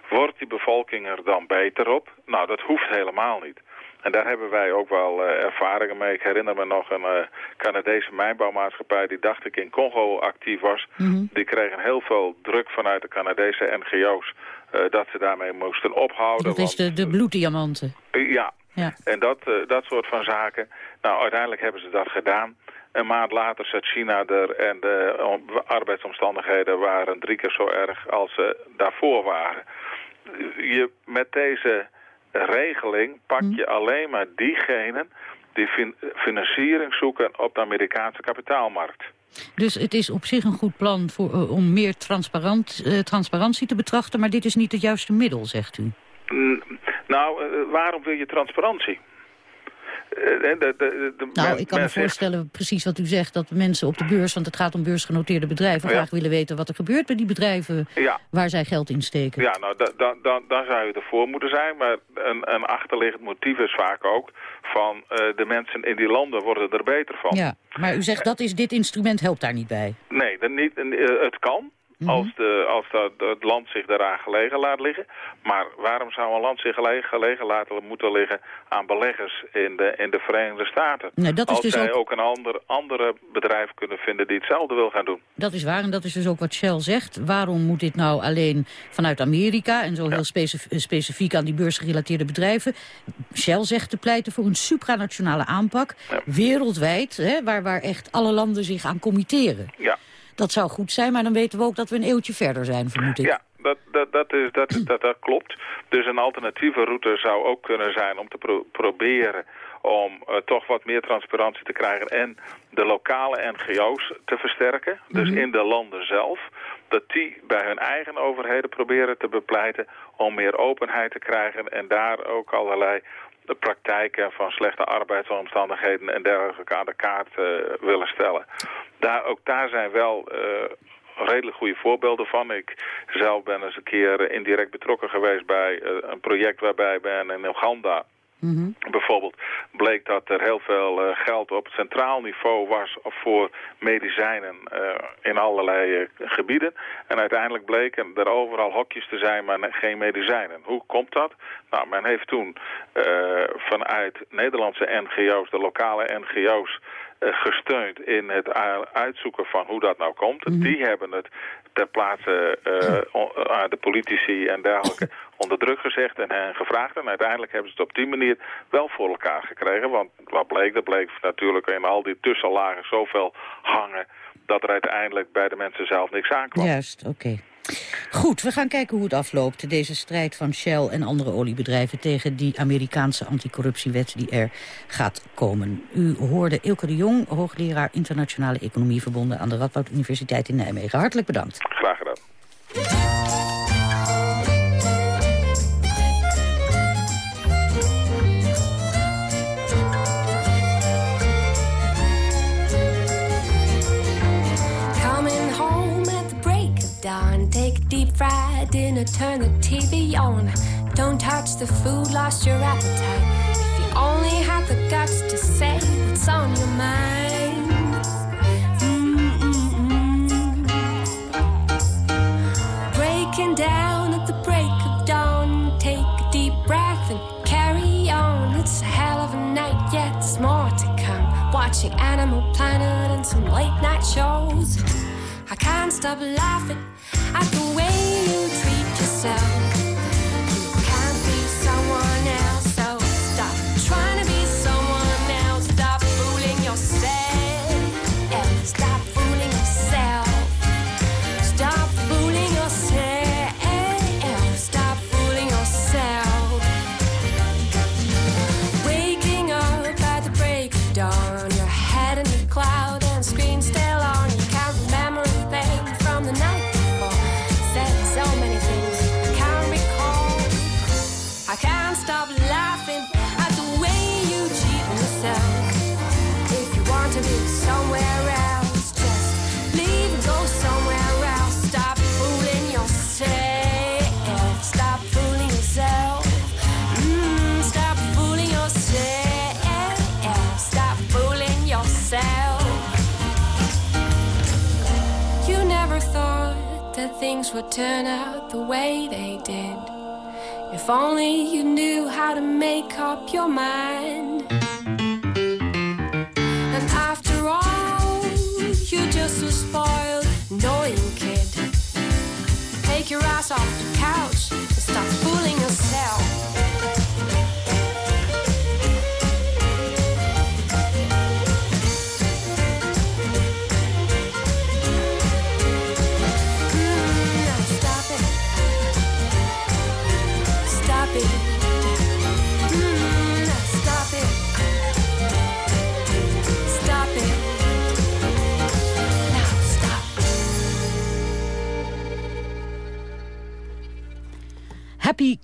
Wordt die bevolking er dan beter op? Nou, dat hoeft helemaal niet. En daar hebben wij ook wel uh, ervaringen mee. Ik herinner me nog een uh, Canadese mijnbouwmaatschappij die dacht ik in Congo actief was. Mm -hmm. Die kregen heel veel druk vanuit de Canadese NGO's uh, dat ze daarmee moesten ophouden. Dat is de, de bloeddiamanten. ja. ja, en dat, dat soort van zaken. Nou, uiteindelijk hebben ze dat gedaan. Een maand later zat China er en de arbeidsomstandigheden waren drie keer zo erg als ze daarvoor waren. Je, met deze regeling pak je alleen maar diegenen die fin financiering zoeken op de Amerikaanse kapitaalmarkt. Dus het is op zich een goed plan voor, uh, om meer transparant, uh, transparantie te betrachten, maar dit is niet het juiste middel, zegt u? Mm, nou, uh, waarom wil je transparantie? De, de, de, nou, ik kan me voorstellen, zegt... precies wat u zegt... dat mensen op de beurs, want het gaat om beursgenoteerde bedrijven... Ja. graag willen weten wat er gebeurt bij die bedrijven ja. waar zij geld in steken. Ja, nou, da, da, da, dan zou je ervoor moeten zijn. Maar een, een achterliggend motief is vaak ook... van uh, de mensen in die landen worden er beter van. Ja, maar u zegt dat is dit instrument helpt daar niet bij. Nee, dat niet, het kan... Als, de, als dat, het land zich daaraan gelegen laat liggen. Maar waarom zou een land zich gelegen, gelegen laten moeten liggen aan beleggers in de, in de Verenigde Staten? Nee, dat is als dus zij ook... ook een ander, andere bedrijf kunnen vinden die hetzelfde wil gaan doen. Dat is waar en dat is dus ook wat Shell zegt. Waarom moet dit nou alleen vanuit Amerika en zo heel specif specifiek aan die beursgerelateerde bedrijven? Shell zegt te pleiten voor een supranationale aanpak, ja. wereldwijd, hè, waar, waar echt alle landen zich aan committeren. Ja. Dat zou goed zijn, maar dan weten we ook dat we een eeuwtje verder zijn, vermoed ik. Ja, dat, dat, dat, is, dat, dat, dat klopt. Dus een alternatieve route zou ook kunnen zijn om te pro proberen om uh, toch wat meer transparantie te krijgen en de lokale NGO's te versterken. Dus mm -hmm. in de landen zelf. Dat die bij hun eigen overheden proberen te bepleiten om meer openheid te krijgen en daar ook allerlei de praktijken van slechte arbeidsomstandigheden en dergelijke aan de kaart uh, willen stellen. Daar, ook daar zijn wel uh, redelijk goede voorbeelden van. Ik zelf ben eens een keer indirect betrokken geweest bij uh, een project waarbij ben in Oeganda Bijvoorbeeld bleek dat er heel veel eh, geld op centraal niveau was voor medicijnen eh, in allerlei eh, gebieden. En uiteindelijk bleken er overal hokjes te zijn, maar geen medicijnen. Hoe komt dat? Nou, men heeft toen vanuit Nederlandse NGO's, de lokale NGO's, gesteund in het uitzoeken van hoe dat nou komt. Die hebben het ter plaatse uh, de politici en dergelijke onder druk gezegd en hen gevraagd. En uiteindelijk hebben ze het op die manier wel voor elkaar gekregen. Want wat bleek? Dat bleek natuurlijk in al die tussenlagen zoveel hangen... dat er uiteindelijk bij de mensen zelf niks aankwam. Juist, oké. Goed, we gaan kijken hoe het afloopt. Deze strijd van Shell en andere oliebedrijven... tegen die Amerikaanse anticorruptiewet die er gaat komen. U hoorde Ilke de Jong, hoogleraar internationale economie... verbonden aan de Radboud Universiteit in Nijmegen. Hartelijk bedankt. Graag gedaan. Dinner, turn the TV on. Don't touch the food, lost your appetite. If you only had the guts to say what's on your mind. Mm-mm-mm. Breaking down at the break of dawn. Take a deep breath and carry on. It's a hell of a night, yet there's more to come. Watching Animal Planet and some late night shows. I can't stop laughing at the way you things would turn out the way they did. If only you knew how to make up your mind.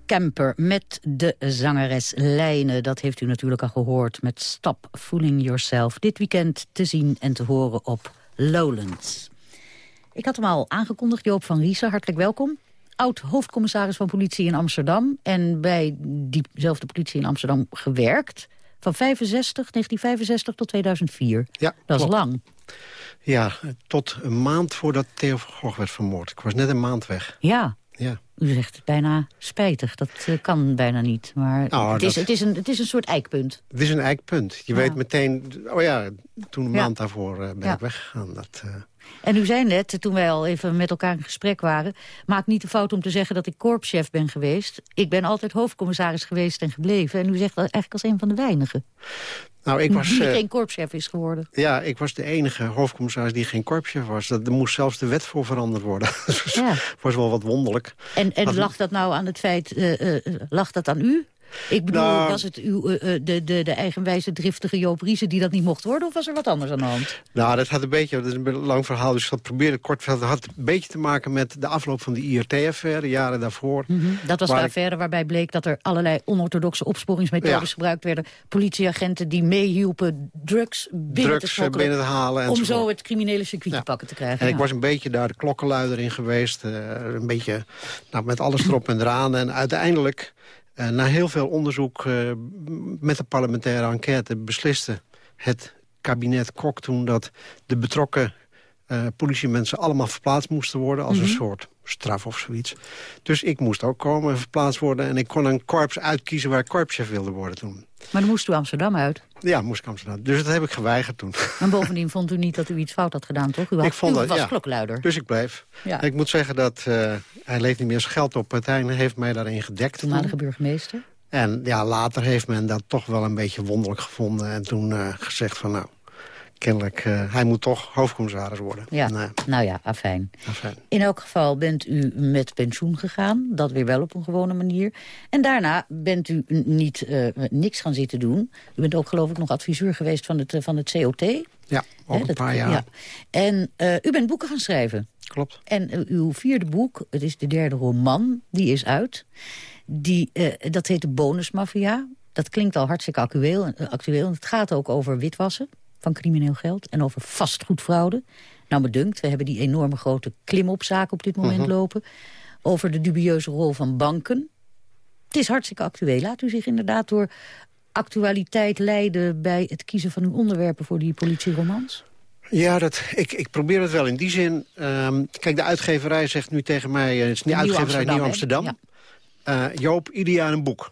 Camper met de zangeres Lijne. Dat heeft u natuurlijk al gehoord met Stop Fooling Yourself. Dit weekend te zien en te horen op Lowlands. Ik had hem al aangekondigd, Joop van Riesen, hartelijk welkom. Oud-hoofdcommissaris van politie in Amsterdam... en bij diezelfde politie in Amsterdam gewerkt... van 65, 1965 tot 2004. Ja, Dat is lang. Ja, tot een maand voordat Theo van Gogh werd vermoord. Ik was net een maand weg. Ja, Ja. U zegt het bijna spijtig. Dat eh, kan bijna niet. Maar Nou, het, is, dat- het, is een, het is een soort eikpunt. Het is een eikpunt. Je Ja. weet meteen... Oh ja, toen een maand daarvoor eh, ben ik weggegaan. Dat, eh, En u zei net, toen wij al even met elkaar in gesprek waren... maak niet de fout om te zeggen dat ik korpschef ben geweest. Ik ben altijd hoofdcommissaris geweest en gebleven. En u zegt dat eigenlijk als een van de weinigen. nou, ik was, die eh, geen korpschef is geworden. ja, ik was de enige hoofdcommissaris die geen korpschef was. Dat, er moest zelfs de wet voor veranderd worden. Dat was, Ja. was wel wat wonderlijk. En, en lag dat nou aan het feit, eh, lag dat aan u? Ik bedoel, Nou- was het uw, eh, eh, de, de, de eigenwijze driftige Joop Riese die dat niet mocht worden... of was er wat anders aan de hand? Nou, dat had een beetje, dat is een lang verhaal, dus ik zal het proberen kort. Dat had een beetje te maken met de afloop van de IRT-affaire, jaren daarvoor. Mhm. Dat was Waar de ik- affaire waarbij bleek dat er allerlei onorthodoxe opsporingsmethodes Ja. gebruikt werden. Politieagenten die meehielpen drugs binnen te Drugs eh, smokkelen. binnen te halen. om enzovoort. zo het criminele circuit te pakken te krijgen. En ik was een beetje daar de klokkenluider in geweest. een beetje nou, met alles erop en eraan. En uiteindelijk na heel veel onderzoek eh, met de parlementaire enquête besliste het kabinet Kok toen dat de betrokken eh, politiemensen allemaal verplaatst moesten worden... als een Mhm. soort straf of zoiets. Dus ik moest ook komen en verplaatst worden. En ik kon een korps uitkiezen waar ik korpschef wilde worden toen. Maar dan moest u Amsterdam uit. Ja, moest ik Amsterdam. Dus dat heb ik geweigerd toen. En bovendien vond u niet dat u iets fout had gedaan, toch? U, had, ik vond u dat, was ja. klokluider. Dus ik bleef. Ja. Ik moet zeggen dat eh, hij leeft niet meer zijn geld op. Uiteindelijk heeft mij daarin gedekt. toen. Toenmalige burgemeester. En ja, later heeft men dat toch wel een beetje wonderlijk gevonden. En toen eh, gezegd van nou, kennelijk, eh, hij moet toch hoofdcommissaris worden. Ja, eh, nou ja, afijn. afijn. In elk geval bent u met pensioen gegaan. Dat weer wel op een gewone manier. En daarna bent u niet eh, niks gaan zitten doen. U bent ook geloof ik nog adviseur geweest van het, van het COT. Ja, ook een dat- paar jaar. ja. En u bent boeken gaan schrijven. Klopt. En uw vierde boek, het is de derde roman, die is uit. Die, dat heet de Bonusmafia. Dat klinkt al hartstikke actueel. actueel. Het gaat ook over witwassen van crimineel geld en over vastgoedfraude. Nou, me dunkt, we hebben die enorme grote klimopzaak op dit moment Mhm. lopen. Over de dubieuze rol van banken. Het is hartstikke actueel. Laat u zich inderdaad door actualiteit leiden... bij het kiezen van uw onderwerpen voor die politieromans? Ja, dat, ik, ik probeer het wel in die zin. Ehm, kijk, de uitgeverij zegt nu tegen mij... eh, het is niet Nieuw uitgeverij Nieuw Amsterdam, Amsterdam. hè? Eh, Joop, ieder jaar een boek.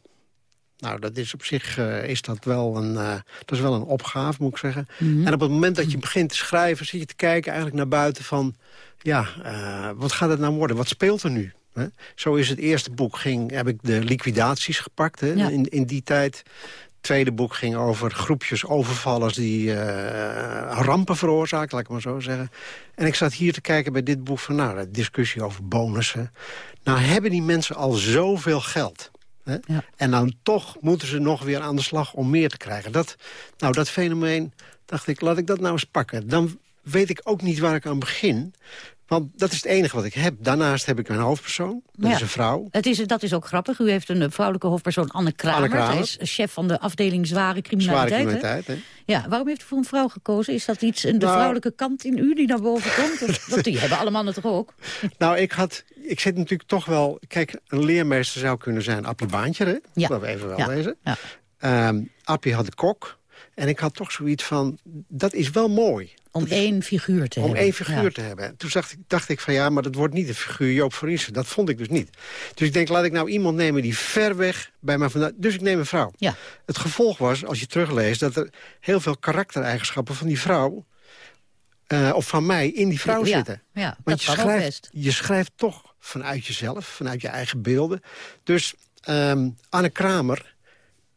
Nou, dat is op zich eh, is dat wel, een, eh, dat is wel een opgave, moet ik zeggen. Mhm. En op het moment dat je begint te schrijven... zit je te kijken eigenlijk naar buiten van... ja, eh, wat gaat het nou worden? Wat speelt er nu? Hè? Zo is het eerste boek, ging, heb ik de liquidaties gepakt hè, Ja. in, in die tijd. Het tweede boek ging over groepjes overvallers die rampen veroorzaken, laat ik maar zo zeggen. En ik zat hier te kijken bij dit boek van, nou, de discussie over bonussen. Nou hebben die mensen al zoveel geld. Hè? En dan toch moeten ze nog weer aan de slag om meer te krijgen. Dat, nou, dat fenomeen, dacht ik, laat ik dat nou eens pakken. Dan weet ik ook niet waar ik aan begin. Want dat is het enige wat ik heb. Daarnaast heb ik een hoofdpersoon, dat Ja. is een vrouw. Het is, dat is ook grappig. U heeft een eh, vrouwelijke hoofdpersoon, Anne Kramer. Anne Kramer. Zij is chef van de afdeling Zware Criminaliteit. Zware criminaliteit, hè? Ja, waarom heeft u voor een vrouw gekozen? Is dat iets, een- de Nou- vrouwelijke kant in u die naar boven komt? Want die hebben alle mannen toch ook? Nou, ik had, ik zit natuurlijk toch wel... Kijk, een leermeester zou kunnen zijn Appie Baantje, hè? Ja. Dat we even wel Ja. wezen. Ja. Ehm, Appie had de kok. En ik had toch zoiets van, dat is wel mooi. Om één figuur te Om hebben. één figuur Ja. te hebben. Toen dacht ik, dacht ik van ja, maar dat wordt niet de figuur Joop Verriezen. Dat vond ik dus niet. Dus ik denk, laat ik nou iemand nemen die ver weg bij mij vandaan... Dus ik neem een vrouw. Ja. Het gevolg was, als je terugleest... dat er heel veel karaktereigenschappen van die vrouw... eh, of van mij in die vrouw Ja, zitten. ja, dat Want je kan ook schrijft, je schrijft toch vanuit jezelf, vanuit je eigen beelden. Dus ehm, Anne Kramer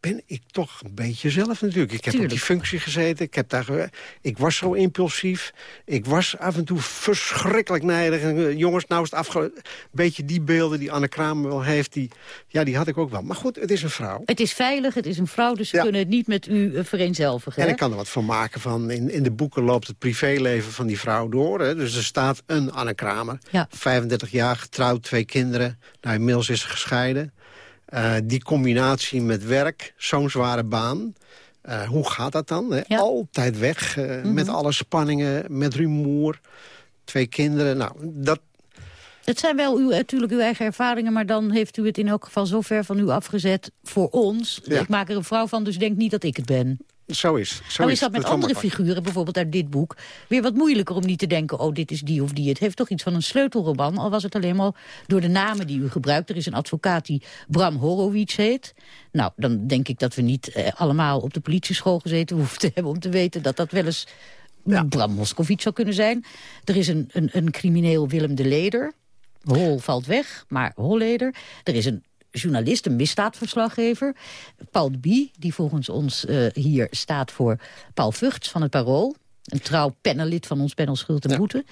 ben ik toch een beetje zelf natuurlijk. Ik heb Tuurlijk. op die functie gezeten. Ik, heb daar, ik was zo impulsief. Ik was af en toe verschrikkelijk nijdig. En, eh, jongens, nou is het afge... Een beetje die beelden die Anne Kramer wel heeft, die, ja, die had ik ook wel. Maar goed, het is een vrouw. Het is veilig, het is een vrouw, dus ze Ja. kunnen het niet met u eh, vereenzelvigen. En hè? ik kan er wat van maken van... In, in de boeken loopt het privéleven van die vrouw door. Hè. Dus er staat een Anne Kramer. Ja. 35 jaar, getrouwd, twee kinderen. Nou, inmiddels is ze gescheiden. Eh, die combinatie met werk, zo'n zware baan... eh, hoe gaat dat dan? Hè? Altijd weg, eh, Mhm. met alle spanningen, met rumoer. Twee kinderen, nou, dat, Het zijn wel uw, natuurlijk uw eigen ervaringen, maar dan heeft u het in elk geval zo ver van u afgezet voor ons. Ja. Ik maak er een vrouw van, dus denk niet dat ik het ben. Zo is zo nou is dat met andere figuren, bijvoorbeeld uit dit boek... weer wat moeilijker om niet te denken, oh, dit is die of die. Het heeft toch iets van een sleutelroman, al was het alleen maar door de namen die u gebruikt. Er is een advocaat die Bram Horowitz heet. Nou, dan denk ik dat we niet eh, allemaal op de politieschool gezeten hoeven te hebben... om te weten dat dat wel eens Bram Moskowitz zou kunnen zijn. Er is een, een, een crimineel Willem de Leder. Hol valt weg, maar Holleder. Er is een journalist, een misdaadverslaggever. Paul Bie, die volgens ons eh, hier staat voor Paul Vugts van het Parool. Een trouw panellid van ons panel Schuld en Boete.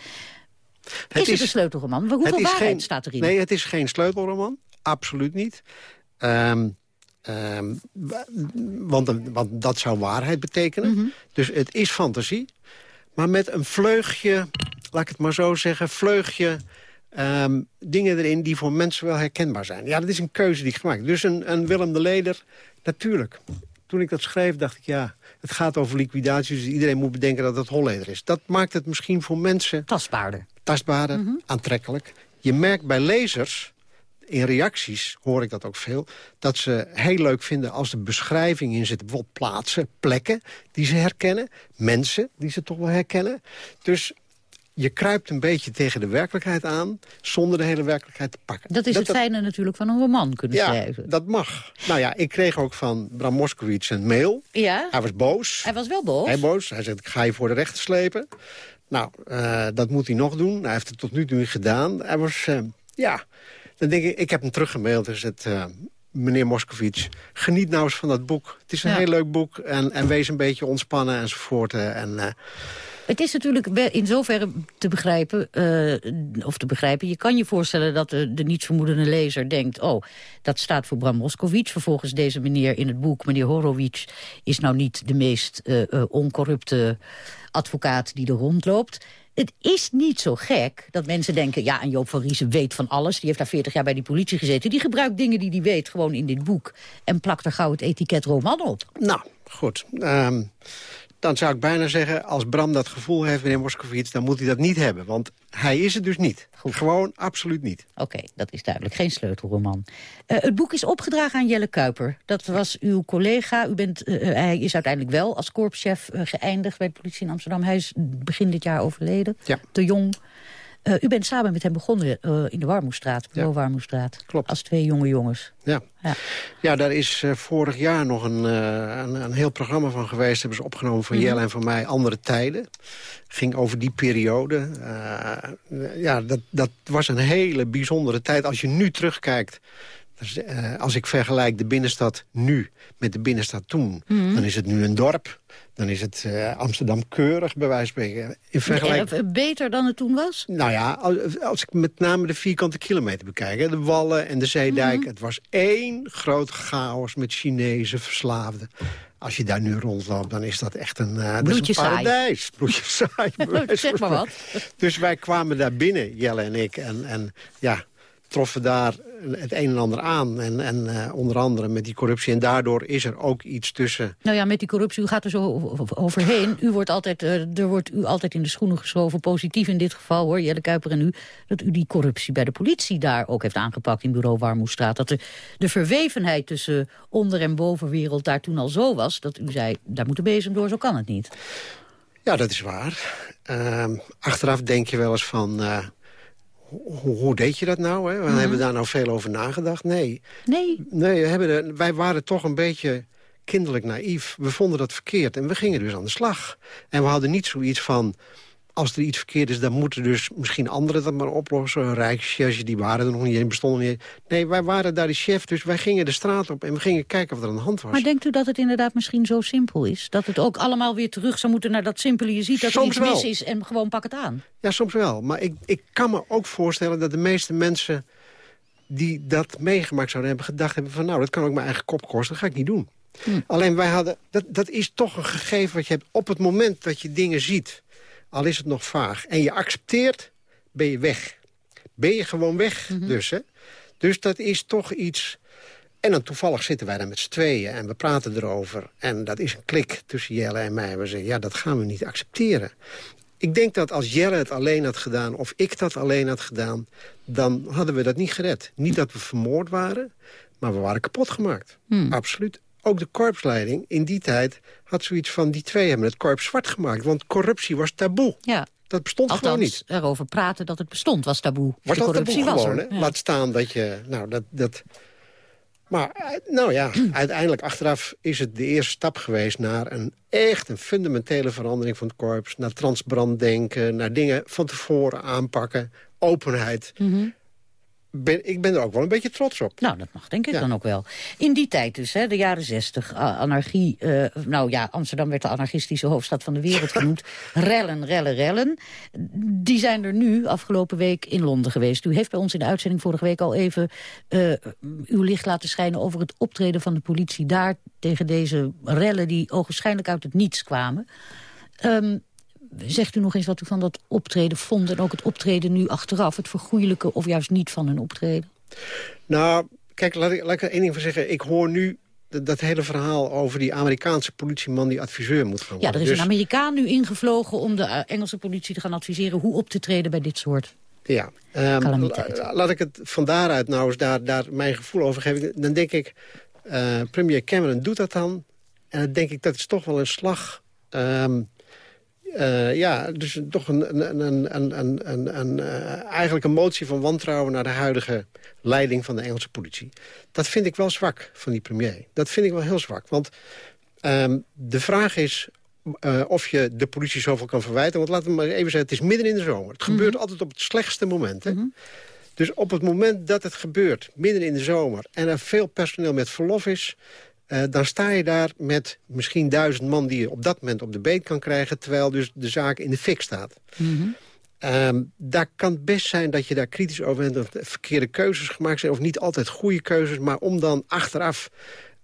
is, het een sleutelroman? Hoeveel het waarheid geen- staat erin? Nee, het is geen sleutelroman. Absoluut niet. Ehm, ehm, wa- want, want dat zou waarheid betekenen. Mhm. Dus het is fantasie. Maar met een vleugje, laat ik het maar zo zeggen... vleugje ehm, dingen erin die voor mensen wel herkenbaar zijn. Ja, dat is een keuze die ik gemaakt heb. Dus een, een Willem de Leder, natuurlijk. Toen ik dat schreef, dacht ik, ja, het gaat over liquidatie... dus iedereen moet bedenken dat het Holleder is. Dat maakt het misschien voor mensen... Tastbaarder. Tastbaarder, aantrekkelijk. Je merkt bij lezers in reacties hoor ik dat ook veel... dat ze heel leuk vinden als er beschrijving in zit. Bijvoorbeeld plaatsen, plekken die ze herkennen. Mensen die ze toch wel herkennen. Dus je kruipt een beetje tegen de werkelijkheid aan... zonder de hele werkelijkheid te pakken. Dat is het fijne natuurlijk van een roman kunnen ja, schrijven. dat mag. Nou ja, ik kreeg ook van Bram Moskowitz een mail. Ja? Hij was boos. Hij was wel boos? Hij boos. Hij zegt, ik ga je voor de rechter slepen. Nou, eh, dat moet hij nog doen. Hij heeft het tot nu toe niet gedaan. Hij was, eh, ja... Dan denk ik, ik heb hem teruggemaild en gezegd... eh, meneer Moskowitz, geniet nou eens van dat boek. Het is een Ja. heel leuk boek en, en wees een beetje ontspannen enzovoort. En, Het is natuurlijk in zoverre te begrijpen, eh, of te begrijpen... je kan je voorstellen dat de, de nietsvermoedende lezer denkt... oh, dat staat voor Bram Moskowitz. Vervolgens deze meneer in het boek, meneer Horowitz... is nou niet de meest eh, eh, oncorrupte advocaat die er rondloopt. Het is niet zo gek dat mensen denken... ja, en Joop van Riesen weet van alles. Die heeft daar 40 jaar bij die politie gezeten. Die gebruikt dingen die hij weet gewoon in dit boek... en plakt er gauw het etiket roman op. Nou, goed. Ehm, dan zou ik bijna zeggen, als Bram dat gevoel heeft, meneer Moskowitz... dan moet hij dat niet hebben, want hij is het dus niet. Gewoon absoluut niet. Oké, dat is duidelijk. Geen sleutelroman. Eh, het boek is opgedragen aan Jelle Kuiper. Dat was uw collega. U bent, eh, hij is uiteindelijk wel als korpschef eh, geëindigd bij de politie in Amsterdam. Hij is begin dit jaar overleden. Ja. Te jong. Eh, u bent samen met hem begonnen eh, in de Warmoestraat, bureau Warmoestraat. Klopt. Als twee jonge jongens. Ja, Ja. ja daar is eh, vorig jaar nog een, een, een heel programma van geweest. Hebben ze opgenomen van Mhm. Jelle en van mij, Andere Tijden. Ging over die periode. Ja, dat, dat was een hele bijzondere tijd. Als je nu terugkijkt... dus, eh, als ik vergelijk de binnenstad nu met de binnenstad toen... Mhm. dan is het nu een dorp. Dan is het eh, Amsterdam keurig, bij wijze van spreken. In vergelijking... Eh, beter dan het toen was? Nou ja, als, als ik met name de vierkante kilometer bekijk... hè, de wallen en de zeedijk... Mhm. het was één groot chaos met Chinese verslaafden. Als je daar nu rondloopt, dan is dat echt een, eh, dat is een paradijs. Bloedje saai. wijze Zeg maar wat. Dus wij kwamen daar binnen, Jelle en ik. En, en ja, troffen daar het een en ander aan. En, en eh, onder andere met die corruptie. En daardoor is er ook iets tussen... Nou ja, met die corruptie, u gaat er zo overheen. U wordt altijd, eh, er wordt u altijd in de schoenen geschoven, positief in dit geval hoor, Jelle Kuiper en u, dat u die corruptie bij de politie daar ook heeft aangepakt in bureau Warmoestraat. Dat de, de verwevenheid tussen onder- en bovenwereld daar toen al zo was, dat u zei, daar moet de bezem door, zo kan het niet. Ja, dat is waar. Ehm, achteraf denk je wel eens van... hoe, hoe deed je dat nou? Hè? We Mhm. Hebben we daar nou veel over nagedacht? Nee. Nee? Nee, we hebben er, wij waren toch een beetje kinderlijk naïef. We vonden dat verkeerd en we gingen dus aan de slag. En we hadden niet zoiets van... als er iets verkeerd is, dan moeten dus misschien anderen dat maar oplossen. Rijkschefs, die waren er nog niet, die bestonden niet. Nee, wij waren daar de chef, dus wij gingen de straat op... en we gingen kijken wat er aan de hand was. Maar denkt u dat het inderdaad misschien zo simpel is? Dat het ook allemaal weer terug zou moeten naar dat simpele, je ziet dat er Soms iets mis wel. is en gewoon pak het aan. Ja, soms wel. Maar ik, ik kan me ook voorstellen dat de meeste mensen... die dat meegemaakt zouden hebben, gedacht hebben van... nou, dat kan ook mijn eigen kop kosten, dat ga ik niet doen. Hm. Alleen wij hadden... Dat, dat is toch een gegeven wat je hebt op het moment dat je dingen ziet. Al is het nog vaag. En je accepteert, ben je weg. Ben je gewoon weg Mhm. dus, hè. Dus dat is toch iets... En dan toevallig zitten wij daar met z'n tweeën en we praten erover. En dat is een klik tussen Jelle en mij. We zeggen, ja, dat gaan we niet accepteren. Ik denk dat als Jelle het alleen had gedaan, of ik dat alleen had gedaan... dan hadden we dat niet gered. Niet dat we vermoord waren, maar we waren kapot gemaakt. Hmm. Absoluut. Ook de korpsleiding in die tijd had zoiets van... die twee hebben het korps zwart gemaakt, want corruptie was taboe. Ja. Dat bestond Althans, gewoon niet. erover praten dat het bestond was taboe. Was de dat corruptie taboe was gewoon, hè? Ja. Laat staan dat je... Nou, dat, dat... Maar, eh, nou ja, uiteindelijk achteraf is het de eerste stap geweest... naar een echt een fundamentele verandering van het korps. Naar transparant denken, naar dingen van tevoren aanpakken. Openheid. Mhm. Ben, ik ben er ook wel een beetje trots op. Nou, dat mag denk ik dan ook wel. In die tijd dus, hè, de jaren zestig, anarchie... eh, nou ja, Amsterdam werd de anarchistische hoofdstad van de wereld genoemd. Rellen, rellen, rellen. Die zijn er nu afgelopen week in Londen geweest. U heeft bij ons in de uitzending vorige week al even... eh, uw licht laten schijnen over het optreden van de politie daar... tegen deze rellen die ogenschijnlijk uit het niets kwamen. Ehm, Zegt u nog eens wat u van dat optreden vond... en ook het optreden nu achteraf, het vergoeilijken of juist niet van hun optreden? Nou, kijk, laat ik, laat ik er één ding van zeggen. Ik hoor nu dat, dat hele verhaal over die Amerikaanse politieman... die adviseur moet gaan Ja, worden. er is Dus- een Amerikaan nu ingevlogen om de eh, Engelse politie te gaan adviseren... hoe op te treden bij dit soort Ja, la- laat ik het van daaruit nou eens daar, daar mijn gevoel over geven. Dan denk ik, eh, premier Cameron doet dat dan. En dan denk ik, dat is toch wel een slag... ehm, eh, ja, dus toch een, een, een, een, een, een, een, eh, eigenlijk een motie van wantrouwen... naar de huidige leiding van de Engelse politie. Dat vind ik wel zwak van die premier. Dat vind ik wel heel zwak. Want ehm, de vraag is eh, of je de politie zoveel kan verwijten. Want laten we maar even zeggen, het is midden in de zomer. Het gebeurt altijd op het slechtste moment. Hè? Dus op het moment dat het gebeurt, midden in de zomer... en er veel personeel met verlof is... eh, dan sta je daar met misschien duizend man die je op dat moment op de beet kan krijgen... terwijl dus de zaak in de fik staat. Ehm, daar kan het best zijn dat je daar kritisch over bent... dat er verkeerde keuzes gemaakt zijn, of niet altijd goede keuzes... maar om dan achteraf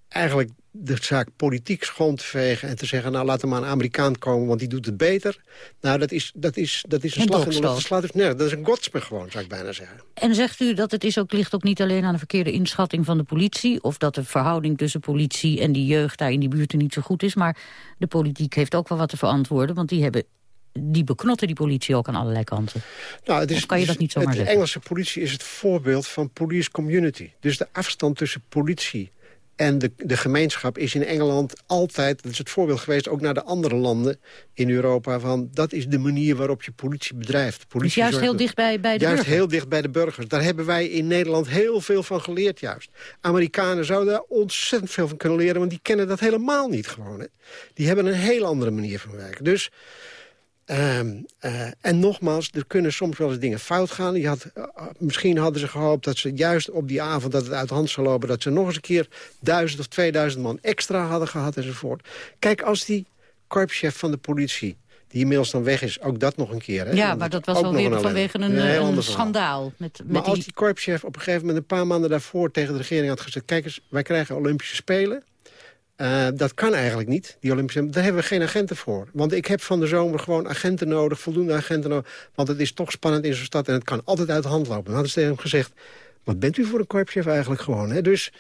eigenlijk de zaak politiek schoon te vegen... en te zeggen, nou, laat er maar een Amerikaan komen, want die doet het beter. Nou, dat is, dat is, dat is een slag in de dolkstoot. Dat slaat dus nergens. Dat is een godspe gewoon, zou ik bijna zeggen. En zegt u dat het is ook, ligt ook niet alleen aan de verkeerde inschatting van de politie... of dat de verhouding tussen politie en die jeugd daar in die buurten niet zo goed is... maar de politiek heeft ook wel wat te verantwoorden... want die, hebben, die beknotten die politie ook aan allerlei kanten. Nou, het is, Of kan je dat niet zomaar het, zeggen? De Engelse politie is het voorbeeld van police community. Dus de afstand tussen politie en de, de gemeenschap is in Engeland altijd... dat is het voorbeeld geweest ook naar de andere landen in Europa... van dat is de manier waarop je politie bedrijft. Politie Dus juist zorgt heel dicht bij, bij de Juist burger. heel dicht bij de burgers. Daar hebben wij in Nederland heel veel van geleerd juist. Amerikanen zouden daar ontzettend veel van kunnen leren... want die kennen dat helemaal niet gewoon. Hè. Die hebben een heel andere manier van werken. Dus... ehm, eh, en nogmaals, er kunnen soms wel eens dingen fout gaan. Je had, eh, misschien hadden ze gehoopt dat ze juist op die avond dat het uit de hand zou lopen... dat ze nog eens een keer duizend of 2000 man extra hadden gehad enzovoort. Kijk, als die korpschef van de politie, die inmiddels dan weg is... ook dat nog een keer. Hè? Ja, maar dat was alweer ellende. vanwege een, een schandaal. Met, met Maar als die... die korpschef op een gegeven moment een paar maanden daarvoor tegen de regering had gezegd... kijk eens, wij krijgen Olympische Spelen. Eh, dat kan eigenlijk niet, die Olympische. Daar hebben we geen agenten voor. Want ik heb van de zomer gewoon agenten nodig, voldoende agenten nodig. Want het is toch spannend in zo'n stad en het kan altijd uit de hand lopen. Dan hadden ze tegen hem gezegd, wat bent u voor een korpschef eigenlijk gewoon? Hè? Dus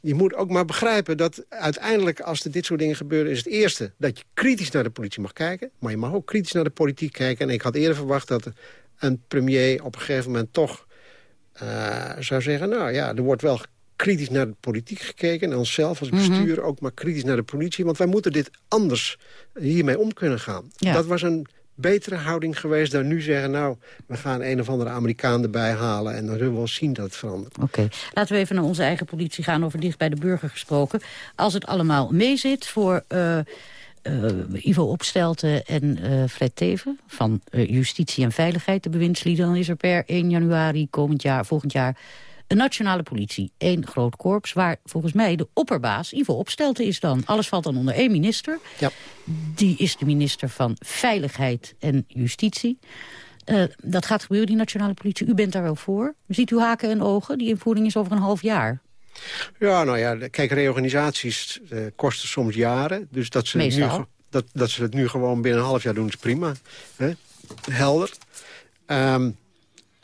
je moet ook maar begrijpen dat uiteindelijk als er dit soort dingen gebeuren... is het eerste dat je kritisch naar de politie mag kijken. Maar je mag ook kritisch naar de politiek kijken. En ik had eerder verwacht dat een premier op een gegeven moment toch eh, zou zeggen... nou ja, er wordt wel kritisch naar de politiek gekeken... en onszelf als bestuur ook maar kritisch naar de politie. Want wij moeten dit anders hiermee om kunnen gaan. Ja. Dat was een betere houding geweest dan nu zeggen... nou, we gaan een of andere Amerikaan erbij halen... en dan zullen we wel zien dat het verandert. Oké, laten we even naar onze eigen politie gaan, over dicht bij de burger gesproken. Als het allemaal meezit voor eh, eh, Ivo Opstelten en eh, Fred Teven... van Justitie en Veiligheid, de bewindslieden... dan is er per 1 januari komend jaar, volgend jaar een nationale politie. één groot korps, waar volgens mij de opperbaas Ivo Opstelten is dan. Alles valt dan onder één minister. Ja. Die is de minister van Veiligheid en Justitie. Eh, dat gaat gebeuren, die nationale politie. U bent daar wel voor. Ziet u haken en ogen? Die invoering is over een half jaar. Ja, nou ja, kijk, reorganisaties eh, kosten soms jaren. Dus dat ze, het nu, dat, dat ze het nu gewoon binnen een half jaar doen, is prima. Hè? Helder. Ehm,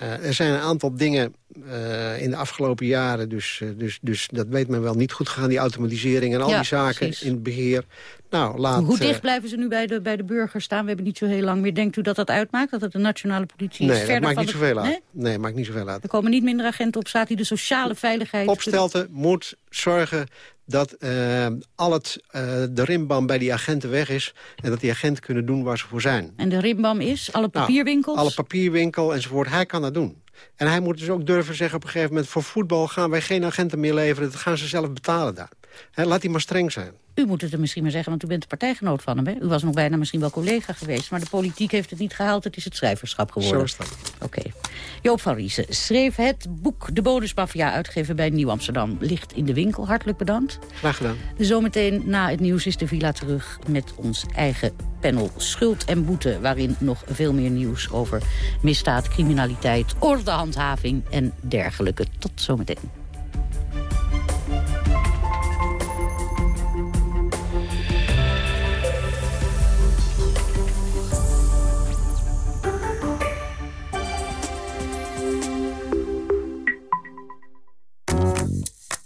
eh, er zijn een aantal dingen eh, in de afgelopen jaren, dus, eh, dus, dus dat weet men wel, niet goed gegaan. Die automatisering en al Ja, die zaken precies. in het beheer. Nou, laat... Hoe dicht blijven ze nu bij de, bij de burger staan? We hebben niet zo heel lang meer. Denkt u dat dat uitmaakt? Dat het de nationale politie is Nee, dat maakt niet de- zoveel uit. Nee? Nee, maakt niet zoveel uit. Er komen niet minder agenten op straat die de sociale veiligheid... Opstelten moet zorgen dat eh, al het, eh, de rimbam bij die agenten weg is... en dat die agenten kunnen doen waar ze voor zijn. En de rimbam is alle Nou, papierwinkels? alle papierwinkel enzovoort. Hij kan dat doen. En hij moet dus ook durven zeggen op een gegeven moment... voor voetbal gaan wij geen agenten meer leveren. Dat gaan ze zelf betalen daar. Laat hij maar streng zijn. U moet het er misschien maar zeggen, want u bent de partijgenoot van hem. Hè? U was nog bijna misschien wel collega geweest. Maar de politiek heeft het niet gehaald. Het is het schrijverschap geworden. Zo is dat. Oké. Joop van Riesen schreef het boek De Bonusmafia, uitgegeven bij Nieuw Amsterdam. Ligt in de winkel. Hartelijk bedankt. Graag gedaan. Zometeen na het nieuws is de villa terug met ons eigen panel Schuld en Boete... waarin nog veel meer nieuws over misdaad, criminaliteit, ordehandhaving en dergelijke. Tot zometeen.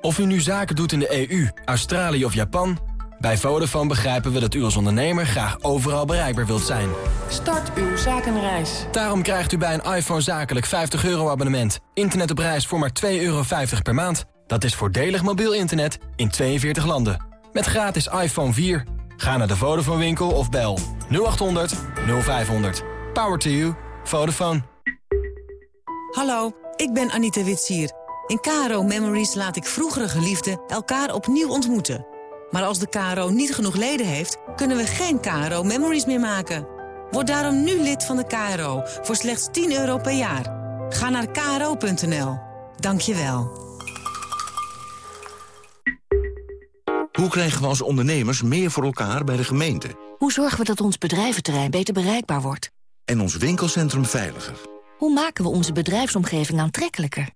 Of u nu zaken doet in de EU, Australië of Japan... bij Vodafone begrijpen we dat u als ondernemer graag overal bereikbaar wilt zijn. Start uw zakenreis. Daarom krijgt u bij een iPhone zakelijk 50 euro abonnement. Internet op reis voor maar 2,50 euro per maand. Dat is voordelig mobiel internet in 42 landen. Met gratis iPhone 4. Ga naar de Vodafone winkel of bel 0800 0500. Power to you. Vodafone. Hallo, ik ben Anita Witsier. In KRO Memories laat ik vroegere geliefden elkaar opnieuw ontmoeten. Maar als de KRO niet genoeg leden heeft, kunnen we geen KRO Memories meer maken. Word daarom nu lid van de KRO voor slechts 10 euro per jaar. Ga naar kro.nl. Dank je wel. Hoe krijgen we als ondernemers meer voor elkaar bij de gemeente? Hoe zorgen we dat ons bedrijventerrein beter bereikbaar wordt? En ons winkelcentrum veiliger? Hoe maken we onze bedrijfsomgeving aantrekkelijker?